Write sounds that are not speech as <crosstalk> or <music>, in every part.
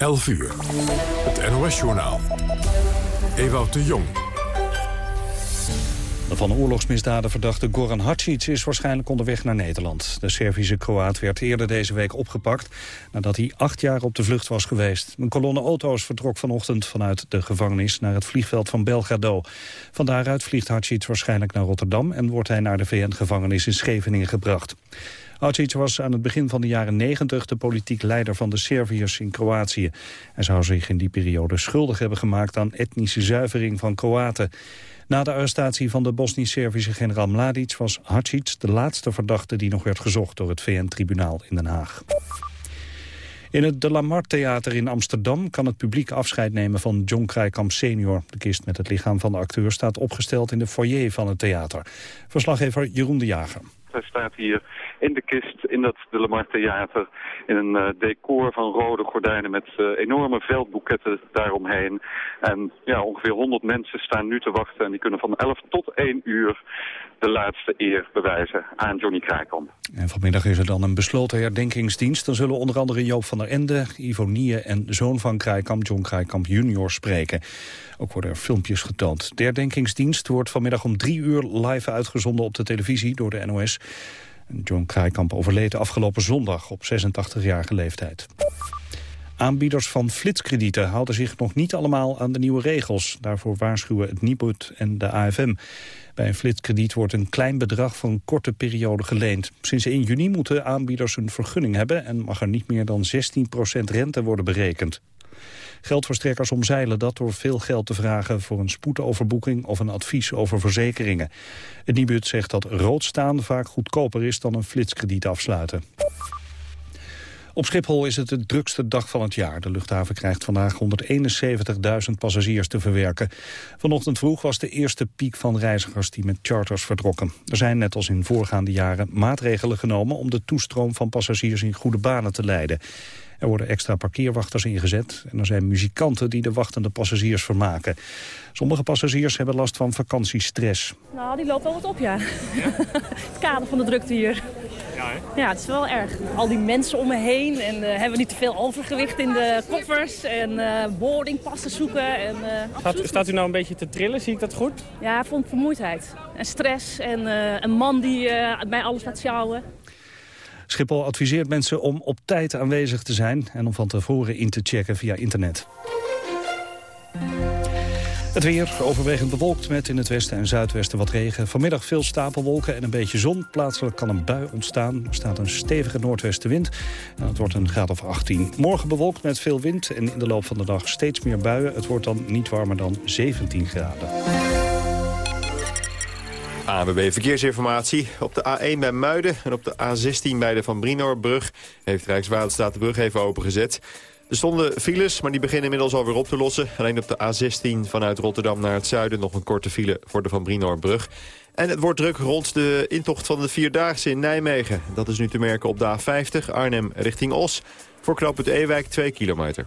11 uur. Het NOS-journaal. Ewout de Jong. De van oorlogsmisdaden verdachte Goran Hadžić is waarschijnlijk onderweg naar Nederland. De Servische Kroaat werd eerder deze week opgepakt nadat hij acht jaar op de vlucht was geweest. Een kolonne auto's vertrok vanochtend vanuit de gevangenis naar het vliegveld van Belgrado. Van daaruit vliegt Hadžić waarschijnlijk naar Rotterdam en wordt hij naar de VN-gevangenis in Scheveningen gebracht. Hadžić was aan het begin van de jaren 90 de politiek leider van de Serviërs in Kroatië. Hij zou zich in die periode schuldig hebben gemaakt aan etnische zuivering van Kroaten. Na de arrestatie van de Bosnisch-Servische generaal Mladic was Hadžić de laatste verdachte die nog werd gezocht door het VN-tribunaal in Den Haag. In het De Lamar Theater in Amsterdam kan het publiek afscheid nemen van John Krijkamp senior. De kist met het lichaam van de acteur staat opgesteld in de foyer van het theater. Verslaggever Jeroen de Jager. Hij staat hier in de kist in dat De Lamar Theater in een uh, decor van rode gordijnen met uh, enorme veldboeketten daaromheen. En ja, ongeveer 100 mensen staan nu te wachten en die kunnen van 11 tot 1 uur de laatste eer bewijzen aan Johnny Kraaikamp. En vanmiddag is er dan een besloten herdenkingsdienst. Dan zullen onder andere Joop van der Ende, Ivo en zoon van Kraaikamp, John Kraaikamp junior, spreken. Ook worden er filmpjes getoond. De herdenkingsdienst wordt vanmiddag om drie uur live uitgezonden op de televisie door de NOS. John Kraaikamp overleed afgelopen zondag op 86-jarige leeftijd. Aanbieders van flitskredieten houden zich nog niet allemaal aan de nieuwe regels. Daarvoor waarschuwen het Nibud en de AFM. Bij een flitskrediet wordt een klein bedrag voor een korte periode geleend. Sinds 1 juni moeten aanbieders een vergunning hebben... en mag er niet meer dan 16% rente worden berekend. Geldverstrekkers omzeilen dat door veel geld te vragen voor een spoedoverboeking of een advies over verzekeringen. Het Nibud zegt dat rood staan vaak goedkoper is dan een flitskrediet afsluiten. Op Schiphol is het de drukste dag van het jaar. De luchthaven krijgt vandaag 171.000 passagiers te verwerken. Vanochtend vroeg was de eerste piek van reizigers die met charters vertrokken. Er zijn net als in voorgaande jaren maatregelen genomen om de toestroom van passagiers in goede banen te leiden. Er worden extra parkeerwachters ingezet en er zijn muzikanten die de wachtende passagiers vermaken. Sommige passagiers hebben last van vakantiestress. Nou, die loopt wel wat op, ja. ja? <laughs> het kader van de drukte hier. Ja, hè? ja, het is wel erg. Al die mensen om me heen en uh, hebben niet te veel overgewicht in de koffers en uh, boardingpassen zoeken. En, uh, staat, staat, u nou een beetje te trillen, zie ik dat goed? Ja, vond vermoeidheid en stress en een man die mij alles laat sjouwen. Schiphol adviseert mensen om op tijd aanwezig te zijn... en om van tevoren in te checken via internet. Het weer overwegend bewolkt met in het westen en zuidwesten wat regen. Vanmiddag veel stapelwolken en een beetje zon. Plaatselijk kan een bui ontstaan. Er staat een stevige noordwestenwind en het wordt een graad of 18. Morgen bewolkt met veel wind en in de loop van de dag steeds meer buien. Het wordt dan niet warmer dan 17 graden. ANWB Verkeersinformatie. Op de A1 bij Muiden en op de A16 bij de Van Brinoorbrug... heeft Rijkswaterstaat de brug even opengezet. Er stonden files, maar die beginnen inmiddels alweer op te lossen. Alleen op de A16 vanuit Rotterdam naar het zuiden... nog een korte file voor de Van Brinoorbrug. En het wordt druk rond de intocht van de Vierdaagse in Nijmegen. Dat is nu te merken op de A50 Arnhem richting Os. Voor het Ewijk 2 kilometer.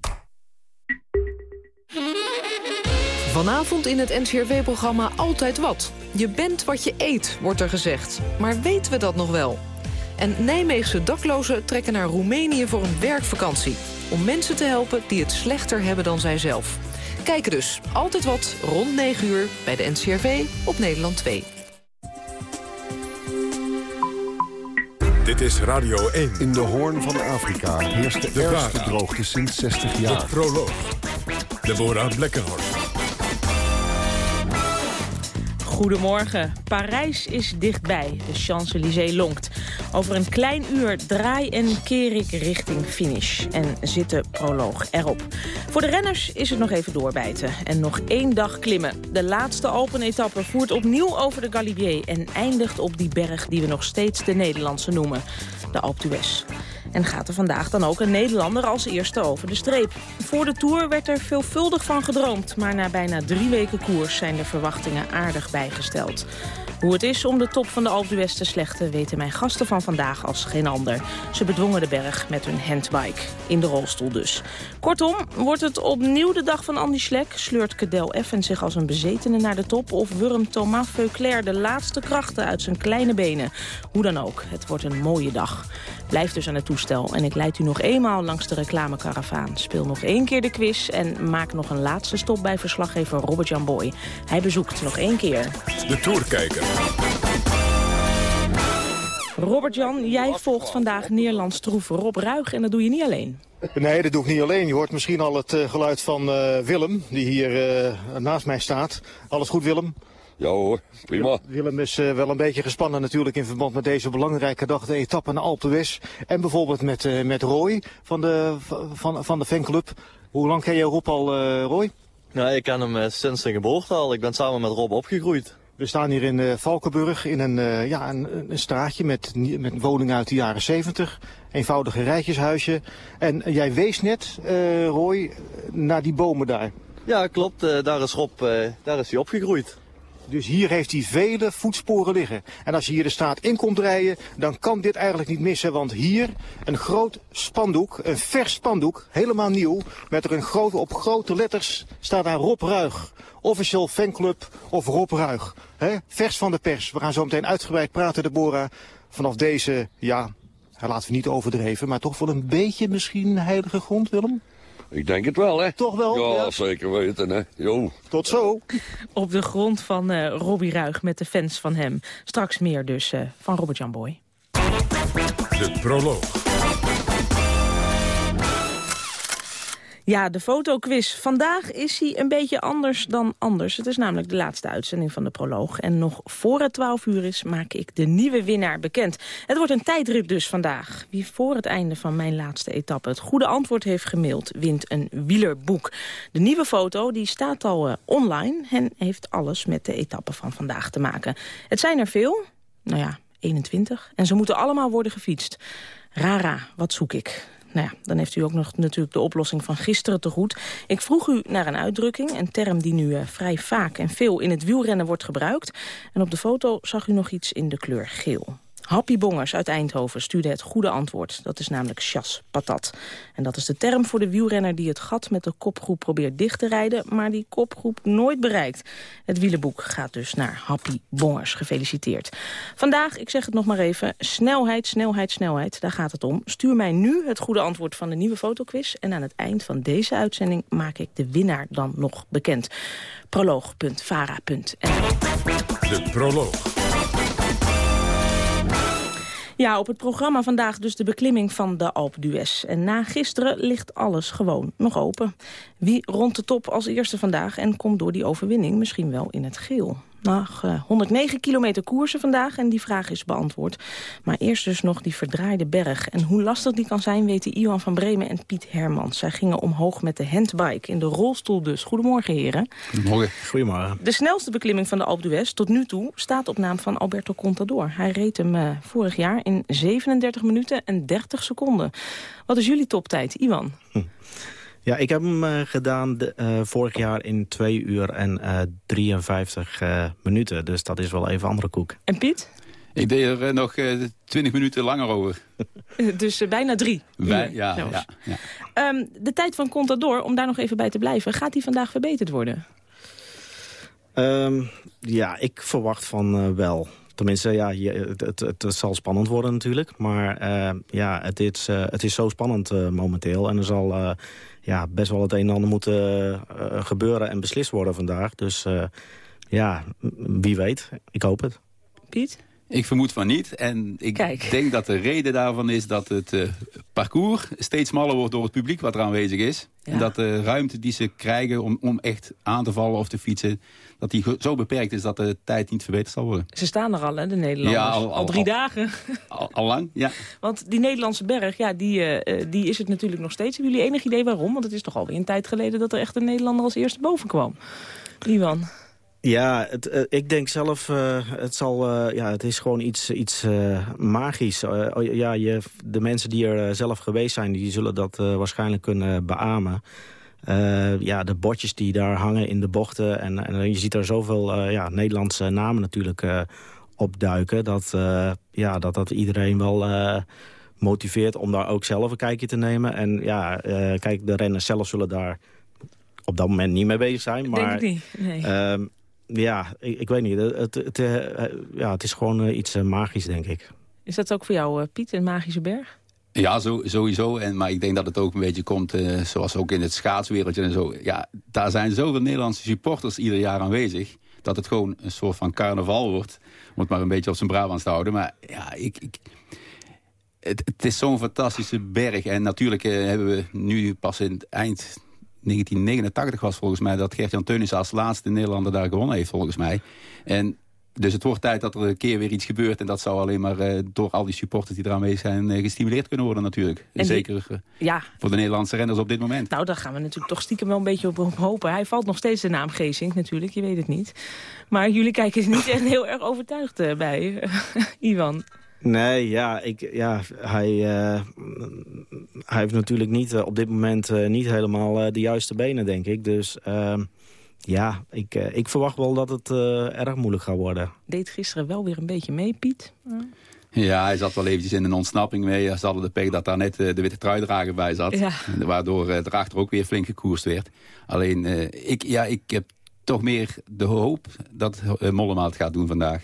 Vanavond in het NCRW-programma Altijd Wat. Je bent wat je eet, wordt er gezegd. Maar weten we dat nog wel? En Nijmeegse daklozen trekken naar Roemenië voor een werkvakantie. Om mensen te helpen die het slechter hebben dan zijzelf. Kijken dus. Altijd wat, rond 9 uur, bij de NCRV op Nederland 2. Dit is Radio 1. In de Hoorn van Afrika heerst de, de ergste droogte sinds 60 jaar. De proloog. Deborah Blekkenhorst. Goedemorgen. Parijs is dichtbij. De Champs-Élysées lonkt. Over een klein uur draai en keer ik richting finish. En zit de proloog erop. Voor de renners is het nog even doorbijten. En nog één dag klimmen. De laatste open etappe voert opnieuw over de Galibier... en eindigt op die berg die we nog steeds de Nederlandse noemen. De Alpe d'Huez. En gaat er vandaag dan ook een Nederlander als eerste over de streep. Voor de Tour werd er veelvuldig van gedroomd... maar na bijna drie weken koers zijn de verwachtingen aardig bijgesteld. Hoe het is om de top van de Alpe d'Huez te slechten... weten mijn gasten van vandaag als geen ander. Ze bedwongen de berg met hun handbike. In de rolstoel dus. Kortom, wordt het opnieuw de dag van Andy Schlek... sleurt Cadel Effen zich als een bezetene naar de top... of wurmt Thomas Veuclair de laatste krachten uit zijn kleine benen. Hoe dan ook, het wordt een mooie dag. Blijf dus aan het toestel en ik leid u nog eenmaal langs de reclamekaravaan. Speel nog één keer de quiz en maak nog een laatste stop bij verslaggever Robert-Jan Boy. Hij bezoekt nog één keer. De Tourkijker. Robert-Jan, jij volgt vandaag Nederlands troef Rob Ruig en dat doe je niet alleen. Nee, dat doe ik niet alleen. Je hoort misschien al het uh, geluid van uh, Willem, die hier uh, naast mij staat. Alles goed, Willem? Ja hoor, prima. Willem is uh, wel een beetje gespannen natuurlijk in verband met deze belangrijke dag, de etappe naar Alpe d'Huez. En bijvoorbeeld met, uh, met Roy van de, van, van de fanclub. Hoe lang ken je Rob al, uh, Roy? Nou, ik ken hem sinds zijn geboorte al. Ik ben samen met Rob opgegroeid. We staan hier in uh, Valkenburg in een, uh, ja, een, een, straatje met, met woningen uit de jaren 70. Eenvoudige rijtjeshuisje. En uh, jij wees net, Roy, naar die bomen daar. Ja, klopt. daar is Rob, daar is hij opgegroeid. Dus hier heeft hij vele voetsporen liggen. En als je hier de straat in komt rijden, dan kan dit eigenlijk niet missen. Want hier een groot spandoek, een vers spandoek, helemaal nieuw. Met er een grote, op grote letters staat daar Rob Ruig. Official fanclub of Rob Ruig. Vers van de pers. We gaan zo meteen uitgebreid praten, Deborah. Vanaf deze, ja, laten we niet overdreven, maar toch wel een beetje misschien heilige grond, Willem? Ik denk het wel, hè? Toch wel? Ja, ja. zeker weten, hè. Jo. Tot zo. Op de grond van uh, Robbie Ruig met de fans van hem. Straks meer dus uh, van Robert Jan Boy. De proloog. Ja, de fotoquiz. Vandaag is hij een beetje anders dan anders. Het is namelijk de laatste uitzending van de proloog. En nog voor het 12 uur is, maak ik de nieuwe winnaar bekend. Het wordt een tijdrit dus vandaag. Wie voor het einde van mijn laatste etappe het goede antwoord heeft gemaild... wint een wielerboek. De nieuwe foto die staat al uh, online en heeft alles met de etappe van vandaag te maken. Het zijn er veel, nou ja, 21. En ze moeten allemaal worden gefietst. Rara, wat zoek ik? Nou ja, dan heeft u ook nog natuurlijk de oplossing van gisteren te goed. Ik vroeg u naar een uitdrukking, een term die nu uh, vrij vaak en veel in het wielrennen wordt gebruikt. En op de foto zag u nog iets in de kleur geel. Happy Bongers uit Eindhoven stuurde het goede antwoord. Dat is namelijk chas patat. En dat is de term voor de wielrenner die het gat met de kopgroep probeert dicht te rijden... maar die kopgroep nooit bereikt. Het wielenboek gaat dus naar Happy Bongers. Gefeliciteerd. Vandaag, ik zeg het nog maar even, snelheid, snelheid, snelheid. Daar gaat het om. Stuur mij nu het goede antwoord van de nieuwe fotoquiz... en aan het eind van deze uitzending maak ik de winnaar dan nog bekend. Proloog.vara.nl De proloog. Ja, op het programma vandaag dus de beklimming van de Alpe d'Huez. En na gisteren ligt alles gewoon nog open. Wie rond de top als eerste vandaag en komt door die overwinning misschien wel in het geel? Nog uh, 109 kilometer koersen vandaag en die vraag is beantwoord. Maar eerst dus nog die verdraaide berg. En hoe lastig die kan zijn weten Iwan van Bremen en Piet Hermans. Zij gingen omhoog met de handbike, in de rolstoel dus. Goedemorgen heren. Goedemorgen. Goedemorgen. De snelste beklimming van de Alpe d'Huez tot nu toe staat op naam van Alberto Contador. Hij reed hem uh, vorig jaar in 37 minuten en 30 seconden. Wat is jullie toptijd, Iwan? Hm. Ja, ik heb hem uh, gedaan de, uh, vorig jaar in 2 uur en uh, 53 minuten. Dus dat is wel even andere koek. En Piet? Ik deed er nog 20 minuten langer over. <laughs> dus bijna drie Bij, ja, ja, ja. Um, de tijd van Contador, om daar nog even bij te blijven... gaat die vandaag verbeterd worden? Um, ja, ik verwacht van wel. Tenminste, ja, het, het, het, zal spannend worden natuurlijk. Maar uh, ja, het is, uh, het is zo spannend uh, momenteel. En er zal uh, ja, best wel het een en ander moeten gebeuren en beslist worden vandaag. Dus ja, wie weet. Ik hoop het. Piet? Ik vermoed van niet. En ik Kijk. denk dat de reden daarvan is dat het uh, parcours steeds smaller wordt door het publiek wat er aanwezig is. Ja. En dat de ruimte die ze krijgen om, om echt aan te vallen of te fietsen, dat die zo beperkt is dat de tijd niet verbeterd zal worden. Ze staan er al, hè, de Nederlanders. Ja, al, al drie dagen. Al, lang, ja. Want die Nederlandse berg, ja, die, uh, die is het natuurlijk nog steeds. Hebben jullie enig idee waarom? Want het is toch alweer een tijd geleden dat er echt een Nederlander als eerste boven kwam. Iwan? Ja, het, eh, ik denk zelf, uh, het, zal, uh, ja, het is gewoon iets, iets magisch. Oh, ja, je, de mensen die er zelf geweest zijn, die zullen dat waarschijnlijk kunnen beamen. ja, de bordjes die daar hangen in de bochten. En, en je ziet er zoveel ja, Nederlandse namen natuurlijk opduiken. Dat, ja, dat dat iedereen wel motiveert om daar ook zelf een kijkje te nemen. En ja, kijk, de renners zelf zullen daar op dat moment niet mee bezig zijn. Maar, Denk ik niet, nee. Ehm, ja, ik, ik, weet niet. Het, het, uh, ja, het is gewoon uh, iets uh, magisch, denk ik. Is dat ook voor jou, Piet, een magische berg? Ja, zo, sowieso. En, maar ik denk dat het ook een beetje komt, zoals ook in het schaatswereldje en zo. Ja, daar zijn zoveel Nederlandse supporters ieder jaar aanwezig. Dat het gewoon een soort van carnaval wordt. Om het maar een beetje op zijn Brabants te houden. Maar ja, ik... ik het, het is zo'n fantastische berg. En natuurlijk hebben we nu pas in het eind 1989 was volgens mij dat Gert-Jan Teunissen als laatste Nederlander daar gewonnen heeft volgens mij. En dus het wordt tijd dat er een keer weer iets gebeurt. En dat zou alleen maar uh, door al die supporters die eraan mee zijn uh, gestimuleerd kunnen worden natuurlijk. En Zeker uh, ja. voor de Nederlandse renners op dit moment. Nou, daar gaan we natuurlijk toch stiekem wel een beetje op, op hopen. Hij valt nog steeds de naam Geesink natuurlijk, je weet het niet. Maar jullie kijken er niet <laughs> echt heel erg overtuigd bij, <laughs> Ivan. Nee, ja, ik, ja hij, uh, hij heeft natuurlijk niet, uh, op dit moment uh, niet helemaal de juiste benen, denk ik. Dus ehm, ja, ik, ik verwacht wel dat het erg moeilijk gaat worden. Deed gisteren wel weer een beetje mee, Piet? Ja, hij zat wel eventjes in een ontsnapping mee. Ze hadden de pech dat daar net de witte truidrager bij zat. Ja. Waardoor uh, erachter ook weer flink gekoerst werd. Alleen, ik, ja, ik heb toch meer de hoop dat Mollema het gaat doen vandaag.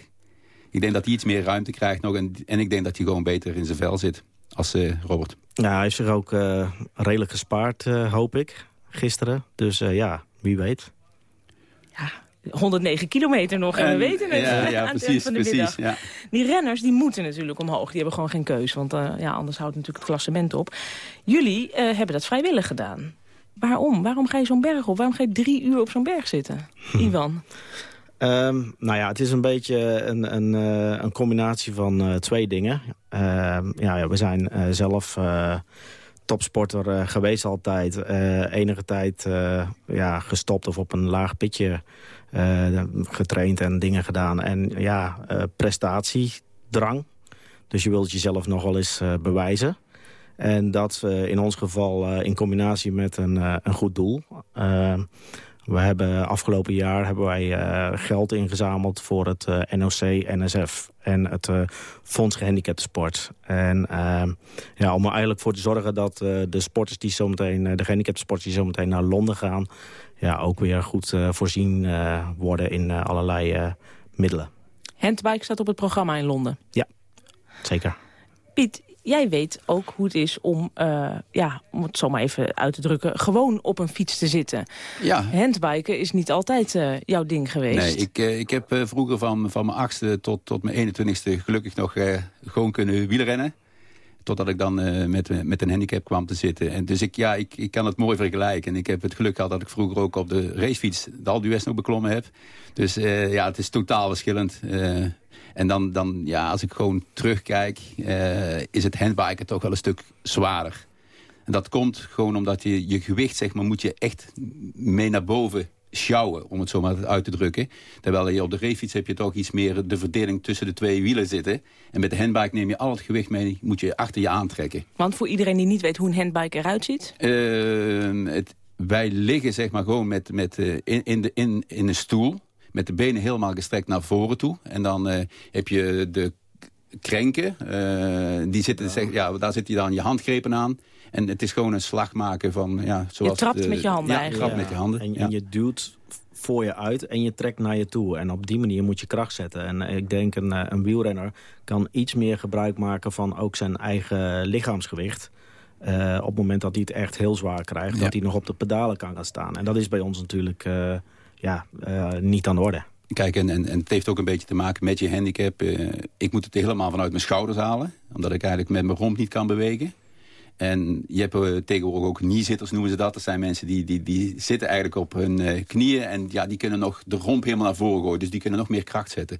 Ik denk dat hij iets meer ruimte krijgt nog. En, en ik denk dat hij gewoon beter in zijn vel zit als uh, Robert. Ja, hij is er ook uh, redelijk gespaard, uh, hoop ik, gisteren. Dus ja, wie weet. Ja, 109 kilometer nog en, we weten het ja, ja, <laughs> aan precies, het van de precies, Ja. Die renners die moeten natuurlijk omhoog. Die hebben gewoon geen keus, want ja, anders houdt natuurlijk het klassement op. Jullie hebben dat vrijwillig gedaan. Waarom? Waarom ga je zo'n berg op? Waarom ga je drie uur op zo'n berg zitten? Ivan? Um, nou ja, het is een beetje een, een, uh, een combinatie van uh, twee dingen. Uh, ja, we zijn uh, zelf topsporter geweest altijd. enige tijd ja, gestopt of op een laag pitje getraind en dingen gedaan. En ja, prestatiedrang. Dus je wilt jezelf nog wel eens bewijzen. En dat in ons geval in combinatie met een, een goed doel. Ehm, we hebben afgelopen jaar hebben wij uh, geld ingezameld voor het eh, NOC, NSF en het uh, Fonds Gehandicapte Sport. En ja, om er eigenlijk voor te zorgen dat de sporters die zometeen, de gehandicapte sporters die zometeen naar Londen gaan, ja, ook weer goed voorzien worden in allerlei middelen. Handbike staat op het programma in Londen. Ja, zeker. Piet, jij weet ook hoe het is om, uh, ja, om het zo maar even uit te drukken... gewoon op een fiets te zitten. Ja. Handbiken is niet altijd uh, jouw ding geweest. Nee, ik, uh, ik heb vroeger van, van mijn achtste tot, tot mijn 21ste gelukkig nog gewoon kunnen wielrennen. Totdat ik dan met, met een handicap kwam te zitten. En dus ik, ja, ik, ik kan het mooi vergelijken. En ik heb het geluk gehad dat ik vroeger ook op de racefiets... de Alpe nog beklommen heb. Dus ja, het is totaal verschillend. En dan, dan ja, als ik gewoon terugkijk, is het handbiken toch wel een stuk zwaarder. En dat komt gewoon omdat je, je gewicht, zeg maar, moet je echt mee naar boven sjouwen, om het zo maar uit te drukken. Terwijl je op de racefiets heb je toch iets meer de verdeling tussen de twee wielen zitten. En met de handbike neem je al het gewicht mee, moet je achter je aantrekken. Want voor iedereen die niet weet hoe een handbike eruit ziet? Uh, het, wij liggen zeg maar gewoon met, met, uh, in, in, de, in, in een stoel met de benen helemaal gestrekt naar voren toe. En dan uh, heb je de krenken. Uh, die zitten, ja. Zeg, ja, daar zit je dan je handgrepen aan. En het is gewoon een slag maken van... Ja, zoals je trapt de, met je handen ja, eigenlijk. trapt met je handen. En, en je duwt voor je uit en je trekt naar je toe. En op die manier moet je kracht zetten. En ik denk een, eh, een wielrenner kan iets meer gebruik maken van ook zijn eigen lichaamsgewicht. Uh, op het moment dat hij het echt heel zwaar krijgt, ja. dat hij nog op de pedalen kan gaan staan. En dat is bij ons natuurlijk uh, ja, uh, niet aan de orde. Kijk, en, en, en, het heeft ook een beetje te maken met je handicap. Uh, ik moet het helemaal vanuit mijn schouders halen. Omdat ik eigenlijk met mijn romp niet kan bewegen. En je hebt uh, tegenwoordig ook kniezitters, noemen ze dat. Dat zijn mensen die, die, die zitten eigenlijk op hun uh, knieën. En ja, die kunnen nog de romp helemaal naar voren gooien. Dus die kunnen nog meer kracht zetten.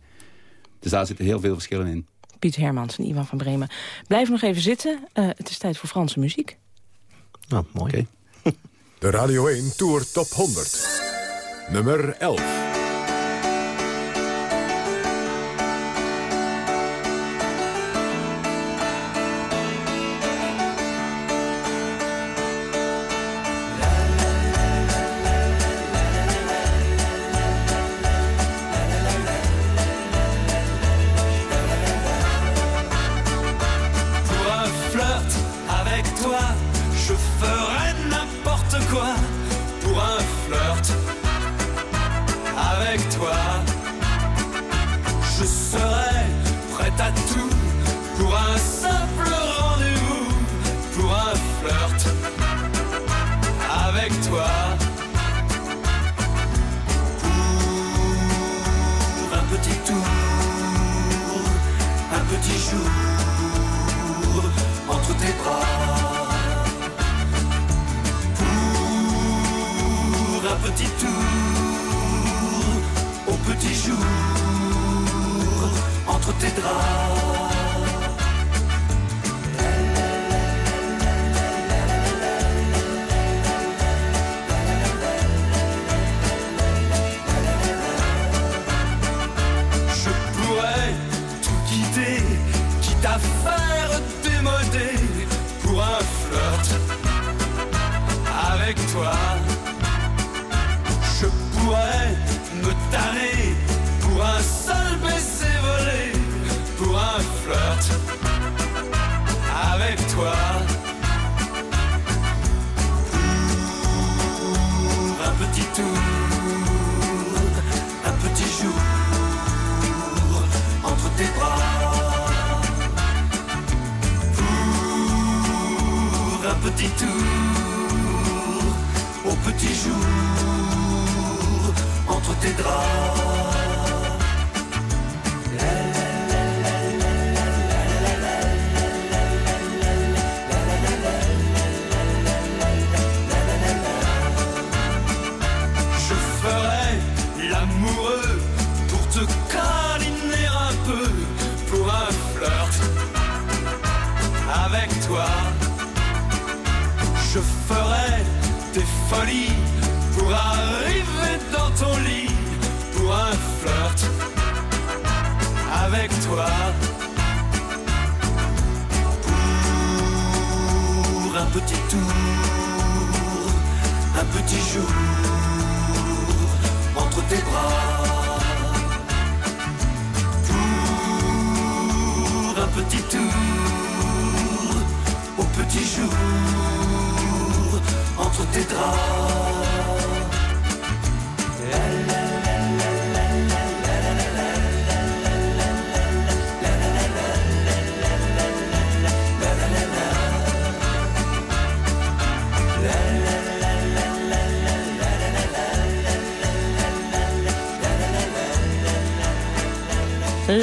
Dus daar zitten heel veel verschillen in. Piet Hermans en Ivan van Bremen. Blijf nog even zitten. het is tijd voor Franse muziek. Nou, mooi. Okay. <laughs> De Radio 1 Tour Top 100. Nummer 11.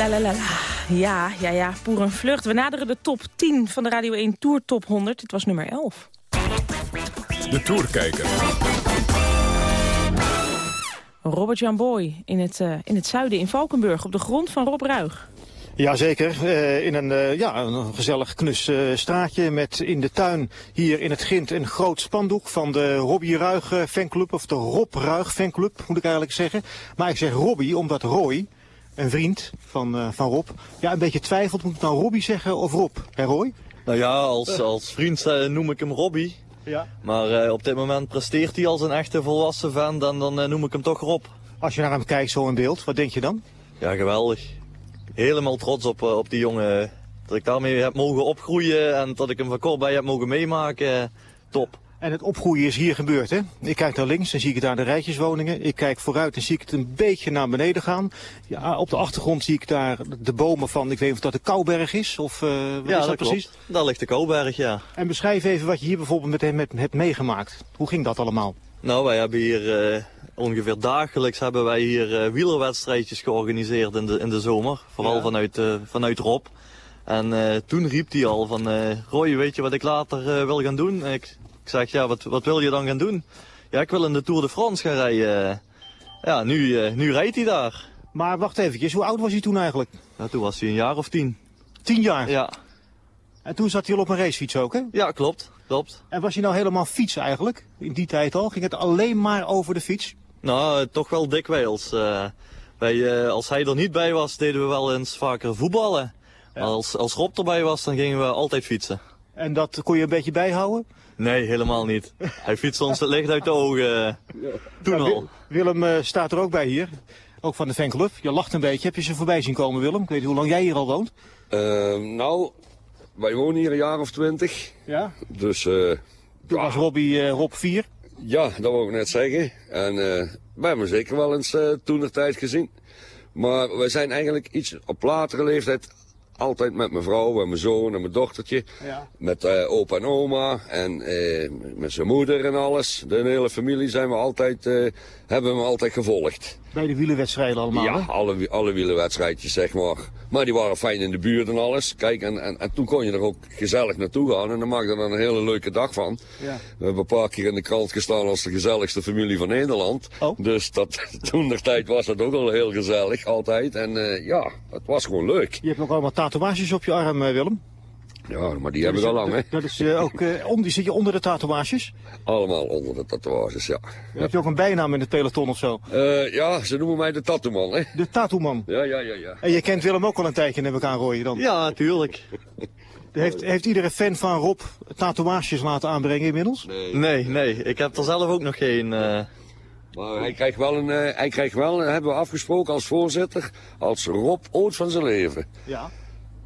La la la la. Ja, ja, ja, Poer een vlucht. We naderen de top 10 van de Radio 1 Tour Top 100. Het was nummer 11. De Tourkijker. Robert Jan Boy in het, eh, in het zuiden in Valkenburg op de grond van Rob Ruig. Jazeker, uh, in een, uh, ja, een gezellig knus uh, straatje met in de tuin hier in het Gint een groot spandoek van de Robbie Ruig fanclub, of de Rob Ruig fanclub moet ik eigenlijk zeggen. Maar ik zeg Robbie omdat Roy, een vriend van, van Rob, ja een beetje twijfelt, moet ik nou Robbie zeggen of Rob, hè Roy? Nou ja, als, als vriend noem ik hem Robbie. Ja. Maar op dit moment presteert hij als een echte volwassen fan, dan, dan noem ik hem toch Rob. Als je naar hem kijkt zo in beeld, wat denk je dan? Ja, geweldig helemaal trots op, op die jongen. Dat ik daarmee heb mogen opgroeien en dat ik hem van kort bij heb mogen meemaken. Top. En het opgroeien is hier gebeurd, hè? Ik kijk naar links en zie ik daar de rijtjeswoningen. Ik kijk vooruit en zie ik het een beetje naar beneden gaan. Ja, op de achtergrond zie ik daar de bomen van, ik weet niet of dat de Kouberg is, of uh, wat ja, is dat, dat precies? Klopt. Daar ligt de Kouberg, ja. En beschrijf even wat je hier bijvoorbeeld met hem hebt meegemaakt. Hoe ging dat allemaal? Nou, wij hebben hier uh, ongeveer dagelijks hebben wij hier uh, wielerwedstrijdjes georganiseerd in de, in de zomer. Vooral ja. vanuit, vanuit Rob. En toen riep hij al van, Roy, weet je wat ik later wil gaan doen? Ik, ik zeg, ja, wat, wat wil je dan gaan doen? Ja, ik wil in de Tour de France gaan rijden. Ja, nu, nu rijdt hij daar. Maar wacht eventjes, hoe oud was hij toen eigenlijk? Nou, toen was hij een jaar of tien. Tien jaar? Ja. En toen zat hij al op een racefiets ook, hè? Ja, klopt. klopt. En was hij nou helemaal fiets eigenlijk? In die tijd al? Ging het alleen maar over de fiets? Nou, toch wel dikwijls. Uh, wij, uh, als hij er niet bij was, deden we wel eens vaker voetballen. Ja. Als, als Rob erbij was, dan gingen we altijd fietsen. En dat kon je een beetje bijhouden? Nee, helemaal niet. hij fietste ons het licht uit de ogen. Ja. Toen nou, al. Willem uh, staat er ook bij hier. Ook van de fanclub. Je lacht een beetje. Heb je ze voorbij zien komen, Willem? Ik weet niet hoe lang jij hier al woont. nou, wij wonen hier een jaar of twintig. Ja? Dus... Uh, Toen was Robbie uh, Rob 4. Ja, dat wou ik net zeggen. En uh, wij hebben zeker wel eens uh, toen de tijd gezien. Maar we zijn eigenlijk iets op latere leeftijd altijd met mijn vrouw en mijn zoon en mijn dochtertje. Ja. Met uh, opa en oma en met zijn moeder en alles. De hele familie zijn we altijd, hebben we altijd gevolgd. Bij de wielerwedstrijden allemaal, Ja, hè? alle, alle wielerwedstrijdjes, zeg maar. Maar die waren fijn in de buurt en alles. Kijk, en, en, en toen kon je er ook gezellig naartoe gaan. En dan maakte er dan een hele leuke dag van. Ja. We hebben een paar keer in de krant gestaan als de gezelligste familie van Nederland. Oh. Dus dat, <laughs> toen de tijd was het ook al heel gezellig, altijd. En eh, ja, het was gewoon leuk. Je hebt ook allemaal tatoeages op je arm, eh, Willem. Ja, maar die hebben we al lang, hè. Dat is eh, ook, eh, om, die zit je onder de tatoeages? Allemaal onder de tatoeages, ja. Heb je ook een bijnaam in het peloton of zo? Eh, ja, ze noemen mij de tattooman, hè. De tattooman. Ja, ja, ja, ja. En je kent Willem ook al een tijdje, neem ik aan, Roy, dan? Ja, tuurlijk. <laughs> Heeft, heeft iedere fan van Rob tatoeages laten aanbrengen inmiddels? Nee, nee. Ik heb er zelf ook nog geen... eh, Maar hij krijgt wel een, eh, hij krijgt wel, hebben we afgesproken als voorzitter, als Rob ooit van zijn leven Ja.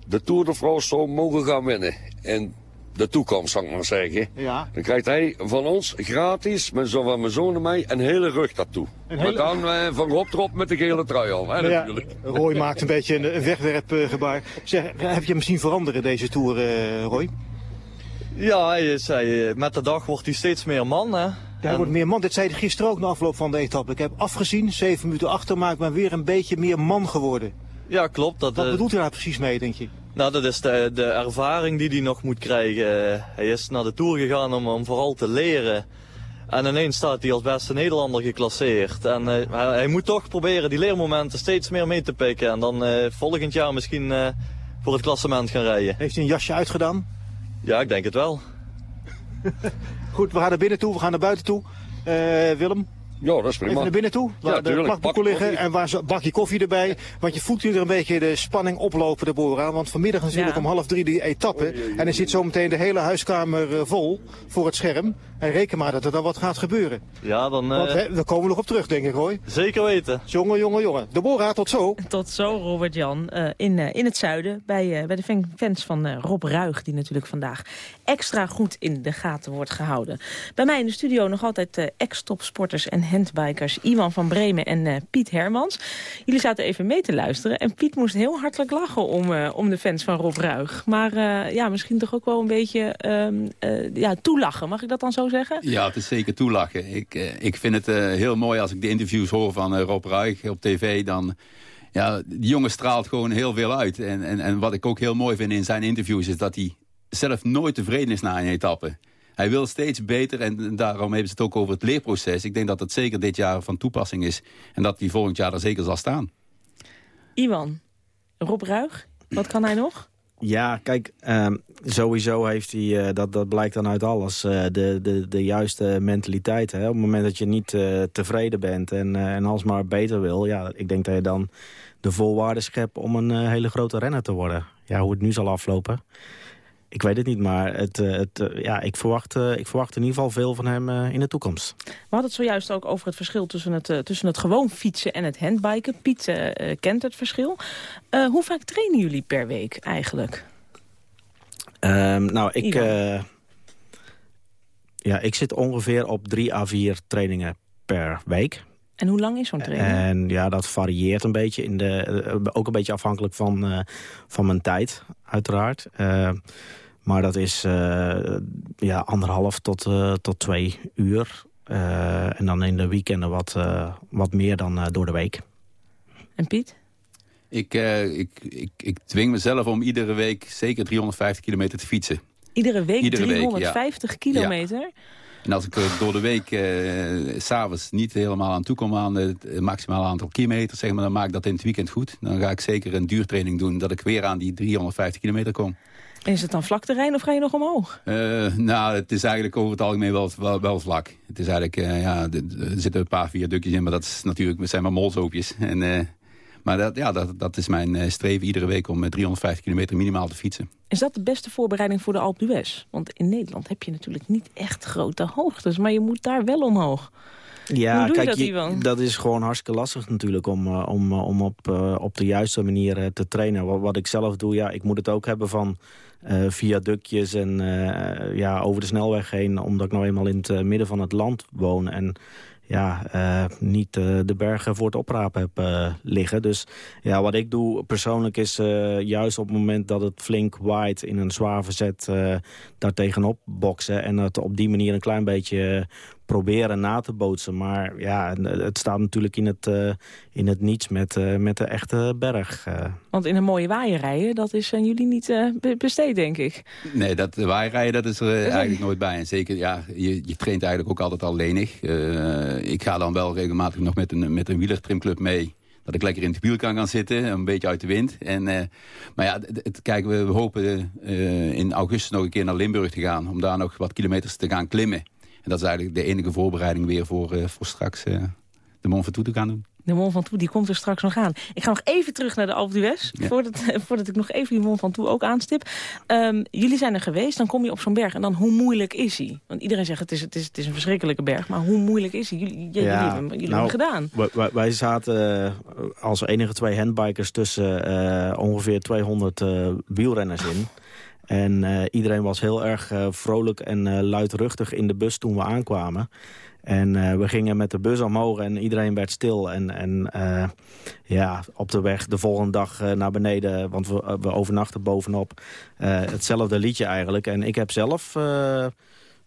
De Tour de France zou mogen gaan winnen. In de toekomst, zou ik maar zeggen. Ja. Dan krijgt hij van ons gratis, met zo van mijn zoon en mij, een hele rug. Een hele- Met dan eh, van Rob erop met de gele trui al, hè, ja, natuurlijk. Roy maakt een beetje een, een wegwerpgebaar. Zeg, heb je hem zien veranderen deze Tour, eh, Roy? Ja, hij zei, eh, met de dag wordt hij steeds meer man, hè. Hij wordt meer man. Dit zei hij gisteren ook na afloop van de etappe. Ik heb afgezien, zeven minuten achter, maar ik ben weer een beetje meer man geworden. Ja, klopt. Dat, Wat eh, bedoelt hij daar precies mee, denk je? Nou, dat is de, de ervaring die hij nog moet krijgen. Hij is naar de Tour gegaan om, om vooral te leren. En ineens staat hij als beste Nederlander geclasseerd. En eh, hij, moet toch proberen die leermomenten steeds meer mee te pikken. En dan eh, volgend jaar misschien eh, voor het klassement gaan rijden. Heeft hij een jasje uitgedaan? Ja, ik denk het wel. <laughs> Goed, we gaan naar binnen toe, we gaan naar buiten toe. Willem, Ja, dat is prima. even naar binnen toe, waar Ja, de plakboeken liggen koffie. en waar een bakje koffie erbij. Want je voelt hier een beetje de spanning oplopen de boren aan. Want vanmiddag natuurlijk Ja. om half drie die etappe. En er zit zometeen de hele huiskamer eh, vol voor het scherm. En reken maar dat er dan wat gaat gebeuren. Ja, dan... eh, Want hè, we komen nog op terug, denk ik, Roy. Zeker weten. Jongen, jongen, jongen. Deborah, tot zo. Tot zo, Robert-Jan, eh, in, in het zuiden. Bij, eh, bij de fan- fans van eh, Rob Ruig, die natuurlijk vandaag extra goed in de gaten wordt gehouden. Bij mij in de studio nog altijd eh, ex-topsporters en handbikers Iwan van Bremen en eh, Piet Hermans. Jullie zaten even mee te luisteren en Piet moest heel hartelijk lachen om, eh, om de fans van Rob Ruig. Maar eh, ja, misschien toch ook wel een beetje ehm, eh, ja, toelachen, mag ik dat dan zo zeggen? Ja, het is zeker toelachen. Ik, ik vind het heel mooi als ik de interviews hoor van Rob Ruig op tv. Dan, ja, die jongen straalt gewoon heel veel uit. En, en, en wat ik ook heel mooi vind in zijn interviews is dat hij zelf nooit tevreden is na een etappe. Hij wil steeds beter en daarom hebben ze het ook over het leerproces. Ik denk dat het zeker dit jaar van toepassing is. En dat hij volgend jaar er zeker zal staan. Iwan, Rob Ruig, wat kan hij nog? Ja, kijk, ehm, sowieso heeft hij, eh, dat, dat blijkt dan uit alles, eh, de, de, de juiste mentaliteit. Hè? Op het moment dat je niet eh, tevreden bent en, eh, en alsmaar beter wil... ja, ik denk dat je dan de voorwaarden schept om een hele grote renner te worden. Ja, hoe het nu zal aflopen, ik weet het niet. Maar het, eh, het, eh, ja, ik, verwacht, eh, ik verwacht in ieder geval veel van hem in de toekomst. We hadden het zojuist ook over het verschil tussen het, tussen het gewoon fietsen en het handbiken. Piet kent het verschil. Hoe vaak trainen jullie per week eigenlijk? Ehm, nou, ik, ja, ik zit ongeveer op drie à vier trainingen per week. En hoe lang is zo'n training? En ja, dat varieert een beetje. In de, eh, ook een beetje afhankelijk van, eh, van mijn tijd, uiteraard. Eh, maar dat is eh, ja, anderhalf tot, eh, tot twee uur. Eh, en dan in de weekenden wat, eh, wat meer dan eh, door de week. En Piet? Ik, eh, ik, ik, ik dwing mezelf om iedere week zeker 350 kilometer te fietsen. Iedere week Iedere week, ja. 350 kilometer? En als ik er door de week eh, s s'avonds niet helemaal aan toe kom aan het maximale aantal kilometers, zeg maar, dan maak ik dat in het weekend goed. Dan ga ik zeker een duurtraining doen, dat ik weer aan die 350 kilometer kom. En is het dan vlak terrein of ga je nog omhoog? Eh, nou, het is eigenlijk over het algemeen wel, wel, wel vlak. Het is eigenlijk, eh, ja, er zitten een paar viaductjes in, maar dat is natuurlijk, het zijn maar molzoopjes. En, eh, maar dat, ja, dat, dat is mijn eh, streven iedere week om met 350 kilometer minimaal te fietsen. Is dat de beste voorbereiding voor de Alpe d'Huez? Want in Nederland heb je natuurlijk niet echt grote hoogtes, maar je moet daar wel omhoog. Ja, Hoe doe je kijk, dat, Ivan? dat is gewoon hartstikke lastig natuurlijk om, eh, om, eh, om op, eh, op de juiste manier eh, te trainen. Wat, wat ik zelf doe, ja, ik moet het ook hebben van eh viaductjes en eh, ja, over de snelweg heen. Omdat ik nou eenmaal in het eh, midden van het land woon en ja, eh, niet eh, de bergen voor het oprapen heb eh, liggen. Dus ja, wat ik doe persoonlijk is juist op het moment dat het flink waait in een zwaar verzet... daar tegenop boksen en het op die manier een klein beetje proberen na te bootsen. Maar ja, het staat natuurlijk in het, in het niets met, met de echte berg. Want in een mooie waaierrijen, dat is aan jullie niet besteed, denk ik. Nee, dat waaierrijen, dat is er eigenlijk nooit bij. En zeker, ja, je, je traint eigenlijk ook altijd al lenig. ik ga dan wel regelmatig nog met een, met een wielertrimclub mee dat ik lekker in het wiel kan gaan zitten, een beetje uit de wind. En, uh, maar ja, het, kijk, we, we hopen uh, in augustus nog een keer naar Limburg te gaan... om daar nog wat kilometers te gaan klimmen. En dat is eigenlijk de enige voorbereiding weer voor, uh, voor straks de Mont Ventoux te gaan doen. De Mont Ventoux, die komt er straks nog aan. Ik ga nog even terug naar de Alpe d'Huez, voordat, <laughs> voordat ik nog even die Mont Ventoux ook aanstip. Um, jullie zijn er geweest, dan kom je op zo'n berg en dan hoe moeilijk is hij? Want iedereen zegt het is, het is, het is een verschrikkelijke berg, maar hoe moeilijk is hij? Jullie, jullie, ja, hebben, jullie nou, hebben gedaan. Wij, wij zaten uh, als enige twee handbikers tussen uh, ongeveer 200 uh, eh, wielrenners in. En uh, iedereen was heel erg vrolijk en luidruchtig in de bus toen we aankwamen. En we gingen met de bus omhoog en iedereen werd stil. En, en ja, op de weg de volgende dag naar beneden, want we, we overnachten bovenop. hetzelfde liedje eigenlijk. En ik heb zelf,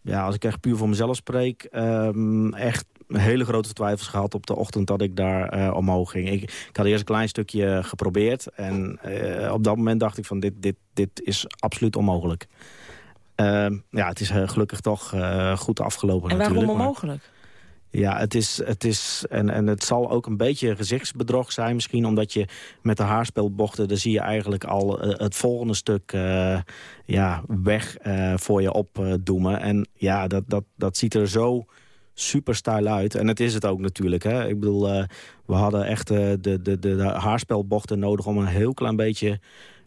ja, als ik echt puur voor mezelf spreek... Um, echt hele grote twijfels gehad op de ochtend dat ik daar omhoog ging. Ik, ik, had eerst een klein stukje geprobeerd. En op dat moment dacht ik van dit, dit, dit is absoluut onmogelijk. Ehm, ja, het is gelukkig toch goed afgelopen En waarom onmogelijk? Ja, het is, het is en, en het zal ook een beetje gezichtsbedrog zijn misschien... omdat je met de haarspelbochten, dan zie je eigenlijk al uh, het volgende stuk uh, ja, weg uh, voor je opdoemen. en ja, dat, dat, dat ziet er zo super style uit. En het is het ook natuurlijk. Hè. Ik bedoel, we hadden echt de, de, de haarspelbochten nodig... om een heel klein beetje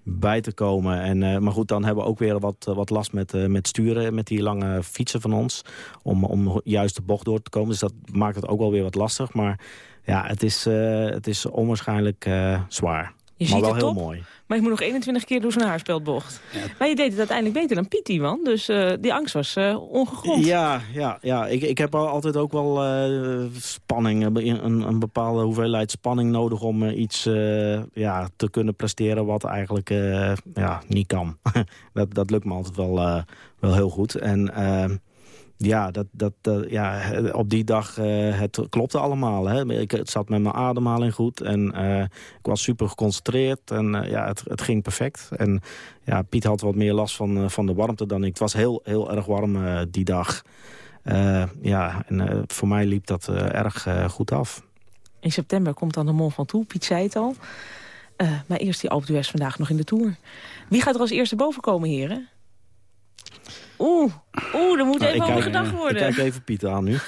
bij te komen. En, uh, maar goed, dan hebben we ook weer wat, wat last met, uh, met sturen... met die lange fietsen van ons, om, om juist de bocht door te komen. Dus dat maakt het ook wel weer wat lastig. Maar ja, het is, het is onwaarschijnlijk zwaar. Je maar ziet wel het heel mooi. Maar ik moet nog 21 keer door zo'n haarspeldbocht. Ja. Maar je deed het uiteindelijk beter dan Piet, man. Dus uh, die angst was uh, ongegrond. Ja, ja, ja. Ik, ik heb altijd ook wel uh, spanning, een, een bepaalde hoeveelheid spanning nodig... om iets ja, te kunnen presteren wat eigenlijk ja, niet kan. <laughs> dat, dat lukt me altijd wel, wel heel goed. En ja, dat, dat, ja, op die dag, uh, het klopte allemaal. Hè. Ik, het zat met mijn ademhaling goed en uh, ik was super geconcentreerd. En ja, het, het ging perfect. En ja, Piet had wat meer last van, van de warmte dan ik. Het was heel, heel erg warm die dag. ja, en voor mij liep dat erg goed af. In september komt dan de Mont Ventoux, Piet zei het al. maar eerst die Alpe d'Huez vandaag nog in de Tour. Wie gaat er als eerste boven komen, heren? Oeh, oeh, er moet nou, even over gedacht worden. Ik kijk even Piet aan nu.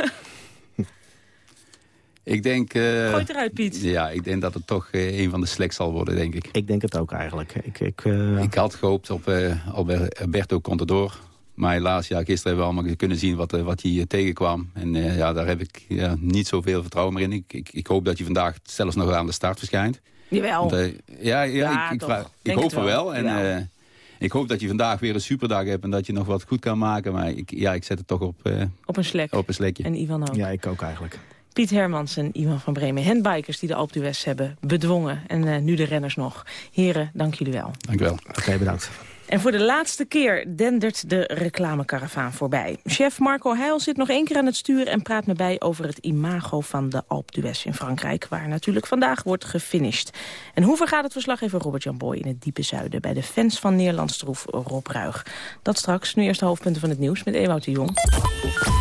<laughs> ik denk... Uh, Gooi het eruit, Piet. Ja, ik denk dat het toch uh, een van de sleks zal worden, denk ik. Ik denk het ook eigenlijk. Ik, ik, uh... ik had gehoopt op Alberto Contador. Maar helaas, ja, gisteren hebben we allemaal kunnen zien wat, wat hij tegenkwam. En ja, daar heb ik ja, niet zoveel vertrouwen meer in. Ik, ik, ik, hoop dat hij vandaag zelfs nog aan de start verschijnt. Jawel. Want, ja, ja, ja, ik, ik, ik hoop van wel. En, ik hoop dat je vandaag weer een superdag hebt en dat je nog wat goed kan maken. Maar ik, ja, ik zet het toch op, uh, op, een, slek. op een slekje. En Ivan ook. Ja, ik ook eigenlijk. Piet Hermans en Ivan van Bremen. Handbikers die de Alpe d'Huez hebben bedwongen. En uh, nu de renners nog. Heren, dank jullie wel. Dank u wel. Oké, okay, bedankt. En voor de laatste keer dendert de reclamekaravaan voorbij. Chef Marco Heil zit nog één keer aan het stuur... en praat me bij over het imago van de Alpe d'Huez in Frankrijk... waar natuurlijk vandaag wordt gefinished. En hoe vergaat het verslaggever Robert-Jan Boy in het diepe zuiden... bij de fans van Neerlandstroef Rob Ruig. Dat straks, nu eerst de hoofdpunten van het nieuws met Ewout de Jong.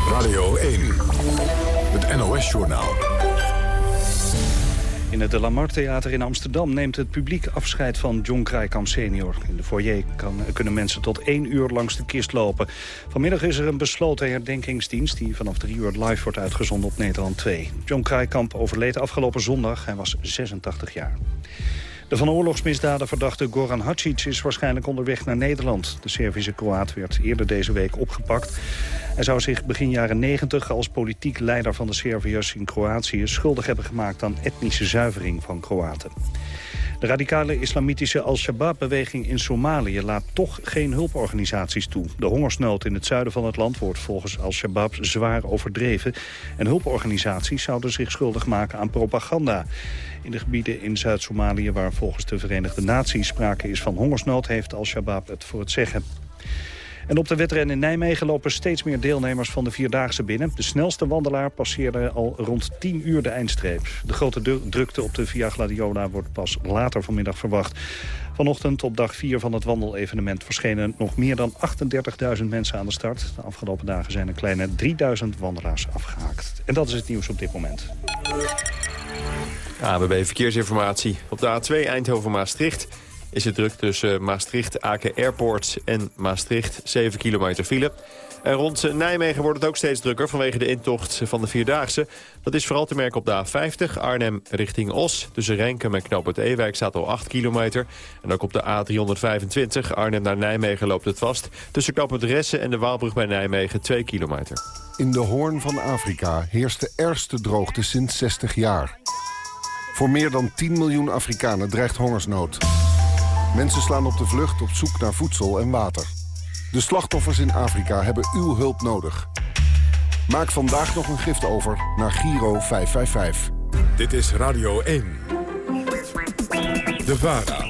Radio 1, het NOS-journaal. In het De Lamar Theater in Amsterdam neemt het publiek afscheid van John Krijkamp senior. In de foyer kan, kunnen mensen tot één uur langs de kist lopen. Vanmiddag is er een besloten herdenkingsdienst die vanaf drie uur live wordt uitgezonden op Nederland 2. John Krijkamp overleed afgelopen zondag. Hij was 86 jaar. De van oorlogsmisdaden verdachte Goran Hadžić is waarschijnlijk onderweg naar Nederland. De Servische Kroaat werd eerder deze week opgepakt. Hij zou zich begin jaren 90 als politiek leider van de Serviërs in Kroatië... schuldig hebben gemaakt aan etnische zuivering van Kroaten. De radicale islamitische Al-Shabaab-beweging in Somalië laat toch geen hulporganisaties toe. De hongersnood in het zuiden van het land wordt volgens Al-Shabaab zwaar overdreven. En hulporganisaties zouden zich schuldig maken aan propaganda. In de gebieden in Zuid-Somalië waar volgens de Verenigde Naties sprake is van hongersnood... heeft Al-Shabaab het voor het zeggen. En op de wedren in Nijmegen lopen steeds meer deelnemers van de Vierdaagse binnen. De snelste wandelaar passeerde al rond 10 uur de eindstreep. De grote drukte op de Via Gladiola wordt pas later vanmiddag verwacht. Vanochtend op dag 4 van het wandelevenement verschenen nog meer dan 38.000 mensen aan de start. De afgelopen dagen zijn een kleine 3.000 wandelaars afgehaakt. En dat is het nieuws op dit moment. ABB Verkeersinformatie. Op de A2 Eindhoven-Maastricht is het druk tussen Maastricht-Aken Airport en Maastricht. 7 kilometer file. En rond Nijmegen wordt het ook steeds drukker vanwege de intocht van de Vierdaagse. Dat is vooral te merken op de A50 Arnhem richting Os. Tussen Renkum en Knoop het Ewijk staat al 8 kilometer. En ook op de A325 Arnhem naar Nijmegen loopt het vast. Tussen Knoop het Ressen en de Waalbrug bij Nijmegen 2 kilometer. In de Hoorn van Afrika heerst de ergste droogte sinds 60 jaar. Voor meer dan 10 miljoen Afrikanen dreigt hongersnood. Mensen slaan op de vlucht op zoek naar voedsel en water. De slachtoffers in Afrika hebben uw hulp nodig. Maak vandaag nog een gift over naar Giro 555. Dit is Radio 1. De VARA.